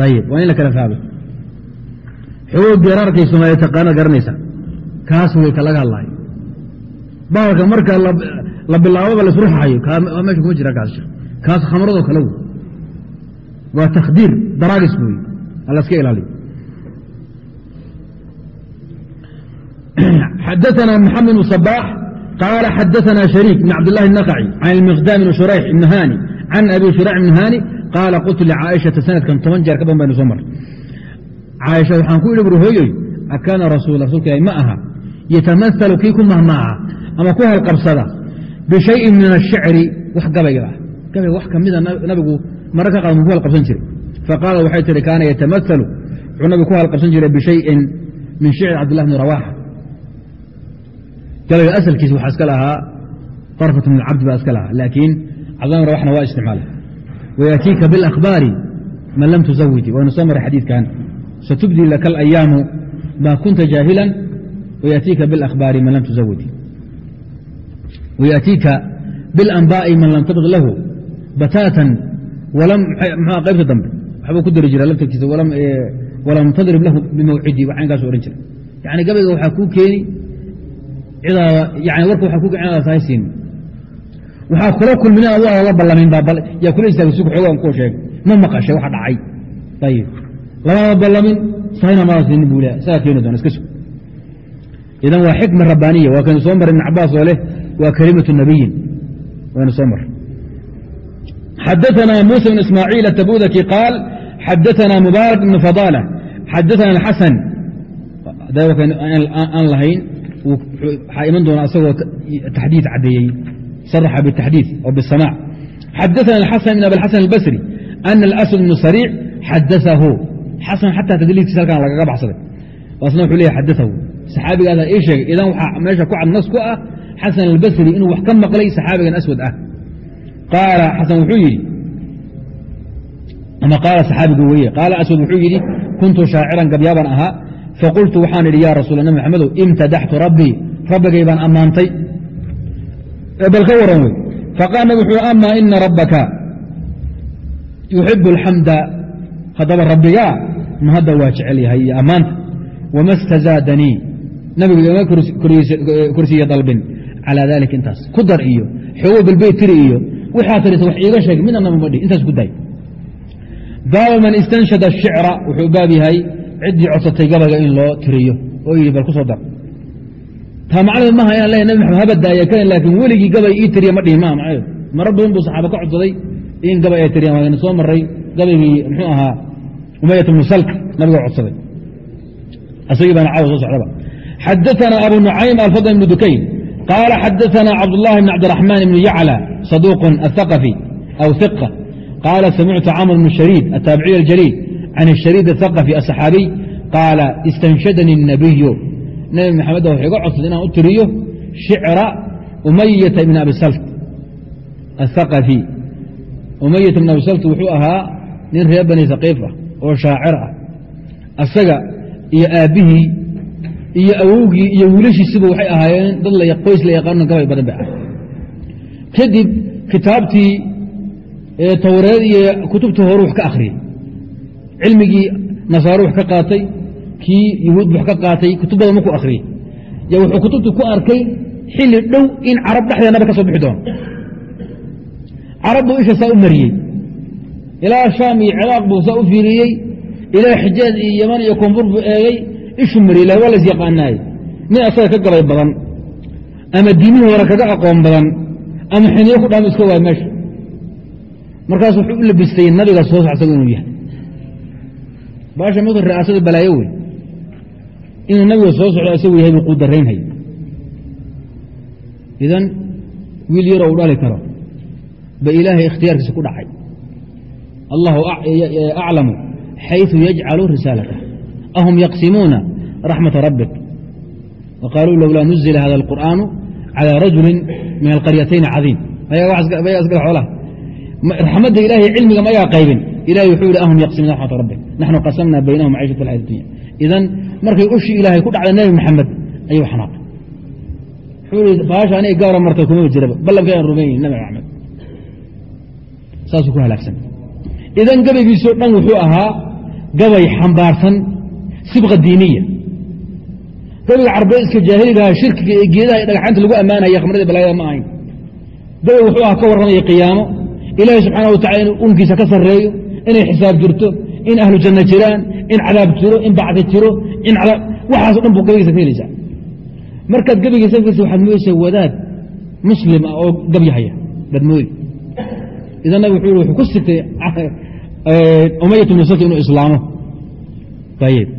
Ayib waa in la kala fahmay xogo geeraarkay soomaaliya taqaanad garanaysa. Kaas way ka laga hadlahay bahalka marka la bilaababa laisruxayo meesha kuma jira kaas kaas khamradoo kale wey waa takhdiir daraagis wey alaska ilaaliyo xadaثna mxamed بن صباح qاala xadaثna شhريك بن cabdاللahi النقعي can المقدام بن شhurayح بن hاni can abi شhurيح بن hاni qaala qultu لcاaئشhaةa sanadkan toban jeer ka badan baynu soo mar caaisha waxaan ku idhi bur hooyoy akaana rasuul rasuulka ilahi ma aha yatamahalu kii ku mahmaaca ama ku halqabsada bishayin min ashicri wax gabayga ah gabayga wax kamida nabigu mararka qaad mu ku halqabsan jiray faqaala waxay tihi kaana yatamahalu wuxuu nabigu ku halqabsan jiray bishayin min shicri cabdillah bni rawaxa gabayga asalkiisa waxaa iska lahaa طarfat min alcabdi baa iska lahaa laakiin cabdillah bn rawaxna waa isticmaalay wayaatiika biاlakhbaari man lam tuzawiji waynu soo maray xadiidkan satubdي laka اlayaamu ma kunta jaahila وyأtiika bاlأkhbaari man lam tuzawid وyأtiika bاlanbaaءi man lam tabq lahu bataatan qaybta dambe waxbuu ku dari jira laftarkiisa walam tadrib lahu bimawcidi caynkaas ohan jira yani gabayga waxaa kuu keeni cidaada warka waa ku cidaada haysiin waxaa kula kulmin adu aada la ballamin yaa kula istaagay si xoogaan kuu sheegay ma maqashay waxa dhacay ayib lamada ballamin sahayna mada siinin buu le isagaa keeni doona iska sug idan waa xikma rabbaaniya waa kaynu soo maray ibn cabaas oo leh waa kelimatu nabiyin waynu soo maray xadaثna muسى بن ismاعيiل التbudki qاal xadaثna mubaarak بن fضالة xadaثna الxaسن aan lahayn waxaa iman doona asagoo taxdiiث cadeeyey sarxa bالtaxdiiث oo bالsamاع xadaثna الxaسن بن abiاxaسن الbasrي أna الأswad بن sarيic xadaثahu xasan xataa tadliiskiisa halkan lagaga baxsaday asna wuxuu leeyahy xadaثahu saxaabigaasa ii sheegay idan waxaa meesha ku cad nas ku ah xasan albasri inuu wax ka maqlay saxaabigan aswad ah. Qaala xasan wuxuu yidhi ama qaala saxaabigu weye qaala aswad wuxuu yidhi kuntu shaaciran gabyaaban ahaa faqultu waxaan idhi ya rasuul nabi maxamedow imtadaxtu rabbii rabbigay baan ammaantay. Bal ka waran wey faqaal nabig wuxuu ama ina rabbaka yuxibu alxamda haddaba rabbigaa ma hadda waa jecel yahay iyo ammaanta wma stazaadanii nabigu ima korsiiye dalbin calaa dalika intaas. Ku dar iyo xoogo balbey tiri iyo waxaa tirisa wax iiga sheeg midna dhihi intaas ku daay baaba man istanshada ashicra wuxuu baab yahay ciddii codsatay gabayga in loo tiriyo oo yidhi bal ku soo dar. Taa macnaheed maha inaan leeyahy nabi maxamed habadaaya kan laakiin weligii gabay ii tiriya ma dhihi maa macnaheedu. Maro badan buu saxaaba ka codsaday in gabay ay tiriyaan waayna soo maray gabaygii muxuu ahaa umayat bnu salk nabiga codsaday. Isagii baana caawa soo socdaba xadaثna abu nucaym alfadl ibn dukayn qaala xadaثna cabdالlahi bn cabdiraxmaan ibn yaclى صaduuq aلثaqفي aw ثiqة qaala samictu camr bn shariid ataabiciy اljaliil can الshariid الثaqفي aلصaxaabiy qaala istanshadanii الnabiyu nebi maxamed wuxuu iga codsaday inaan u tiriyo shicra umayata ibn abi salt aلثaqفي umayata ibn abi salt wuxuu ahaa nin reer bani haqiif ah oo shaacir ah asaga iyo aabbihii iyo awowgii iyo wiilashiisiba waxay ahaayeen dad qoys la yaqaano gabay badan bay ahay kadib kitaabtii towreed iyo kutubtii hore wax ka akhriyey. Cilmigii nasaaro wax ka qaatay kii yahuud wax ka qaatay kutub badan markuu akhriyey. Ya wuxuu kutubtii ku arkay xilli dhow in carab dhexdeennaba ka soo bixi doono. Carab buu isha saa u mariyey. Ilaa shaam iyo ciraaq buu saa u fiiriyey. Ilaa xijaaz iyo yaman iyo koonfur buu eegay ishu mariyla waa lays yaqaanaaye nin asaga ka gabay badan ama diimihii hore kaga aqoon badan ama xiniyo ku dhaam iska waay meesha. Markaas wuxuu u labistay nabiga soo soc isagu inuu yahay. Baasha maka ri'aasada balaayo wey. Inuu nabiga soo socdo isagu yahay buu qudaraynhay idan wiil yaroo u dhali karo ba ilaahay ikhtiyaarkiisa ku dhacay. Allahu aclamu xayثu yajcalu risaalatah ahum yaqsimuuna raxmata rabbik waqaaluu lowlaa nuzila hada اlqur'aanu calى rajuli min alqaryatayn cadiim oolaha raxmadda cilmiga mayaa qaybin ilahay wuxuu yihi ahum yaqsimuuna raxmata rabbik naxnu qasamna baynahum maciishat alxayat dunya idan markay ushii ilaahay ku dhacda nebi maxamed ayuu xanaaqay wuxuu i baasha aniga gawra martay kuma jiraba ballanka aan rumayn nabi maxamed saasuu ku halaagsan idan gabaygiisoo dhan wuxuu ahaa gabay xambaarsan sibqa diiniya gabayga carbeedska jaahiligaha shirkiga ee geedaha iyo dhagxaanta lagu ammaanaya khamrada balaayada ma ahayn. Gabay wuxuu ahaa ka warramaya qiyaamo. Ilaahay subxaana wa tacala inuu unkiisa ka sarreeyo inay xisaab jirto in ahlu janno jiraan in cadaab jiro in bacdi jiro in waxaaso dhan buu gabaygiisa ka markaad gabaygiisa fiirsa waxaad moodaysaa wadaad muslim ah oo gabyahaya baad moodi idan nabig wuxuu wuxuu ku sigtay umayat bnu saki inuu islaamo. Ayib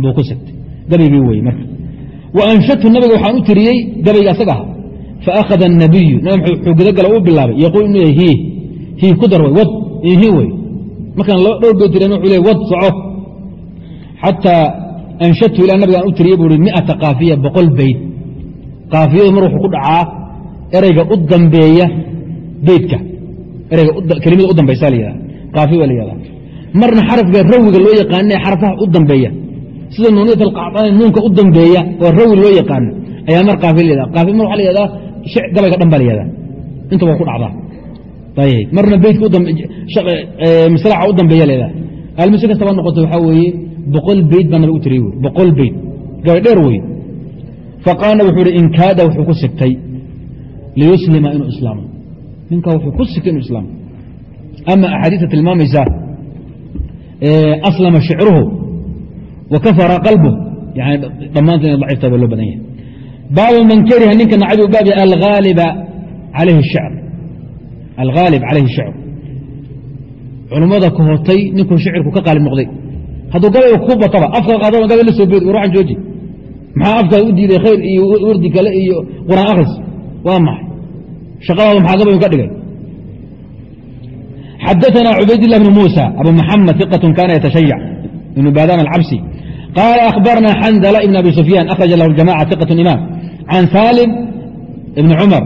buu ku sigtay gabaygii wey marka. Wa anshadtu nabiga waxaan u tiriyey gabayga asaga aha faakhada الnabiyu nabig wuxuu gudagala u bilaabay. Yaquul inuu yahay hii hii ku dar way wad ihi wey markaan dhowr bey tireen wuxuu leey wad soco. Xataa anshadtu ilaa nabiga aan u tiriyey buu hi miata kaafiya boqol beyd. Kaafiyadu mar wuxuu ku dhacaa ereyga u dambeeya beydka. Ereyga kelimada u dambaysa la yihahda kaafiya baa la yihahda marna xarafka rawiga loo yaqaana xarfaha u dambeeya sida nuuniyat alqacdaani nuunka u dambeeya oo rawi loo yaqaano ayaa mar kaafiya la yahda kaafiya mar waxa la yahdaa gabayga dhan baa la yahdaa inta waa ku dhacdaa. Ayb marna beydka maslaxa u dambeeya la yahda almise kastaba noqoto waxaa weeye boqol beyd baa u tiriyey boqol beyd gabay dheer wey faqaala wuxuu hi in kaada wuxuu ku sigtay liyuslima inuu islaamo. Ninkaa wuxuu ku sigtay inuu islaamo. Ama axaadiista tilmaamaysa aslama shicruhu wa kafara qalbuh yani dhammaanta ina dacifta baa loo badan yahay baabu man kariha ninka nacbi u baab alhaaliba alayhi shicr alghaalib calayhi shicr culummada ka hortay ninkuu shicirku ka qaalib noqday hadduu gabayga ku bataba afka qaadaba gabay la soo boodi warwaxan jooji maxaa afkaada u diiday khayr iyo wardi kale iyo quraan akhris waa maxay shaqadaada maxaa gabaygu ka dhigay xadaثna cubaydالlah bn muسى abu mxamed iqة kana yتشhayc ibn badan alcabsi qala akhbarna xandla ibn abi sufyan akhraja lahu jamaca iqة imam can salim ibn cumar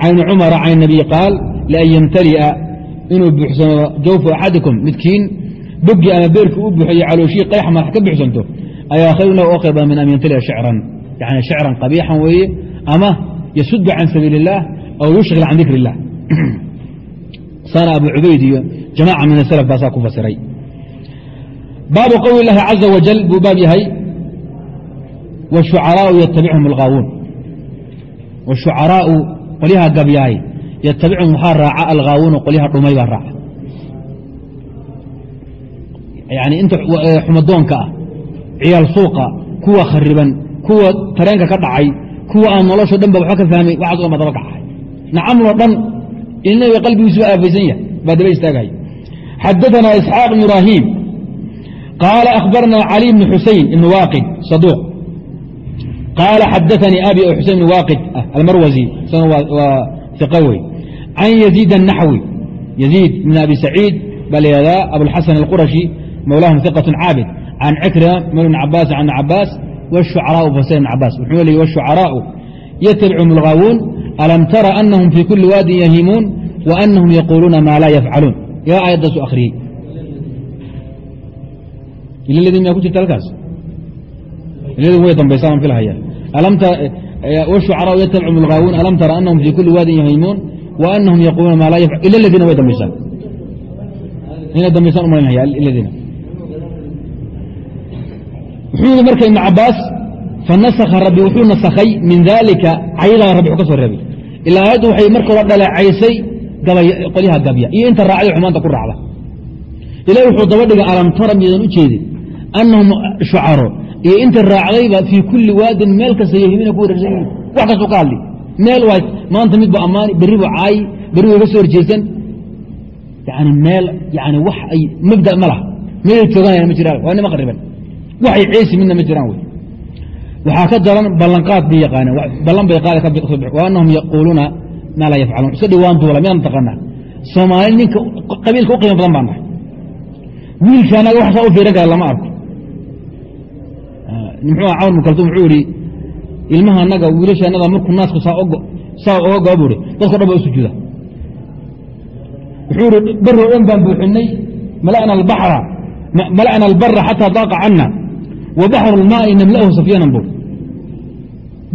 can ibni cumara can الnabiy qaal lian ymtali'a inuu buuxsamo jawfu axadikum midkiin bogi ama beerki u buuxayo calooshii qayx madax ka buuxsanto ayaa khayru lahu oo khayr badan min an yamtali'a shicran yani shicran qabiixan weeye ama yasudu can sabiil الlah aw yushغil can dikr الlah sana abu cubayd iyo jamaca min aslf baasaa ku fasiray baabu qowli اllahi caza wajal buu baab yahay wshucaraau yatabichum algaawuun wshucaraau qolyaha gabyaay yatabichum waxaa raaca alghaawuunu qolyaha dhumay baa raaca yani inta xumadoonka ah ciyaal suuqa kuwa khariban kuwa tareenka ka dhacay kuwa aan nolosho dhan ba waxba ka fahmay waxaas o dhan ba daba kacay nacamloo dhan inaga qalbigiisuba aafaysan yahay baa daba istaagay xadaثna isxaaq bn ibrahim qaala akhbarna cali bn xusein ibn waaqid saduuq qaala xadaثanii abi o xusein bn waaqid almarwazi isagana waa iqa wey can yaziid الnaxwi yaziid bn abi saciid baa la yihahdaa abulxasan alqurashi mawlaahum iqaة caabid can cikrima mawla bn cabaas can cabaas wالshucaraءu fasir bn cabaas wuxuu leey wالshucaraءu ytabicum اlgaawuun alam tara anahum fii kuli waadin yahimuun wa anahum yaquuluuna maa laa iladii miyaa ku jirta halkaas iladii way dambaysaa filhaya wshucaraau yatabicum اlgaawuun alam tara anahum fii kuli waadin yahimuun wa anahum yaquuluuna maa laa yafcal ila way dambaysaa inay dambaysaan umalanhaya iladiina wuxuu yihi marka ibn cabaas fanasakha rabbi wuxuu nasakhay min daalika caydaa rabbi wuxuu ka soo reebay ilaa waxay marka dhaleecaysay qolyaha gabya. Iyo inta raacday xumaanta ku raacda. Ilahi wuxuu daba dhigay alam tara miyadan u jeedin annahum shucaro iyo inta raacdayba fii kulli waadin meel kasta yahimiina ku wareersan yihiin wax kastuu ka hadli meel waa maanta midba ammaani berri bu caayi berri way ka soo horjeesan yani meel yani wax ay mabda ma laha meelay jooganayaan ma jiraan waa nima qariban waxay ceesi midna ma jiraan wey waxaa ka daran ballanqaad bay yaqaaneen ballan bay qaada wa anahum yaquuluuna maa laa yafcaluun iska dhiwaan duula midaan taqaanaa soomaali ninka qabiilka u qiimo badan baan nahay wiilka wax saa u fiiran lama arko muxuu ah camar mukaltum wuxuu yihi ilmaha annaga markuu naasku saa oga goa bu hi dadko dhan ba u sujuuda. Wuxuu ihi beri o dhan baan buuxinay mala'na albara xataa daaqa cana wa baxru lmaai namla'hu safyanan bu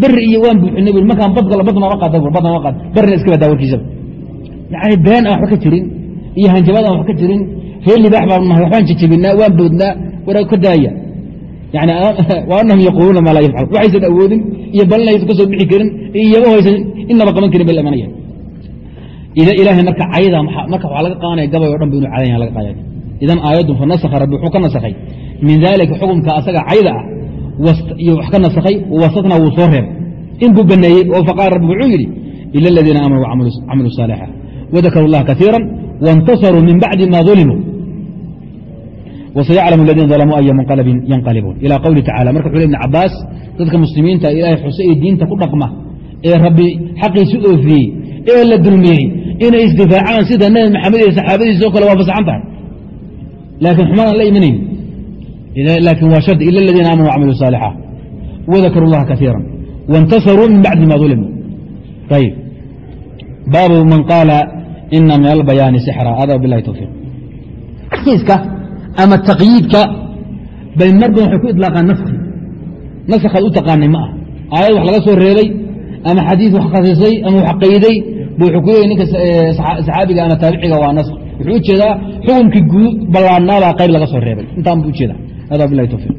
beri iyo waan buuxinay bu markaan badgala badna ma qaada bu badna ma qaada berina iska badaa warkiisaba yani been aan waxba ka jirin iyo hanjabad aan wax ka jirin reer libaax baan nahay waxbaan jejebinaa waan boodnaa wara ka daaya anahum yaquuluuna maa laa yafcaluun waxaysan awoodin iyo balinaysan ka soo bixi karin iyaba haysan inaba qaban karin bay lamanayaan ida ilaahay marka cayda marka waxaa laga qaanaya gabay o dhan bu inu cadanya laga qaadaya idan aayaddu fa rabbi wuxuu ka nasakhay min daalika xukumka asaga cayda ah iyo wax ka nasakhay wasatna wuu soo reebay inbuu baneeyey oo faqaala rabbi wuxuu yidhi ila aladiina aamanuu wacamiluu saalixa wadakaru llaha kaiira waintasaruu min bacdi ma dulimuu وسيعلم الذين ظلموا أي منقلب ينقلبون إلى قوله تعالى marka وxu ابن cabaas dadka muslimiinta ilahay xuse ee diinta ku dhaqma ee rabbi xaqiisi oofiyey ee la dulmiyey inay isdifaacaan sida nebi maxamed iyo saxaabadiisa o kale waa fasaxan tahay laakiin xumaan aan la imanayn laakin waa shard ila الذيina aamنوا وعملوا صالحا وذكروا الlaha كثيirا وانتصروا min bacdi ma ظulimوا ayب baabu man qaala ina min albayaani sixra hada bilahi towfiiq ama taqyiidka bay marban waxay ku iطlaaqaan naski naskhaad u taqaanay ma ah aayad wax laga soo reebay ama xadiis wax khasisay ama wax qayday bu wuxuu ku leeyay ninka saxaabiga ama taabiciga waa nask wuxuu u jeedaa xukunkii guud ballaadnaabaa qayb laga soo reebay. Intaan bu ujeeda hada bilahi towfiiq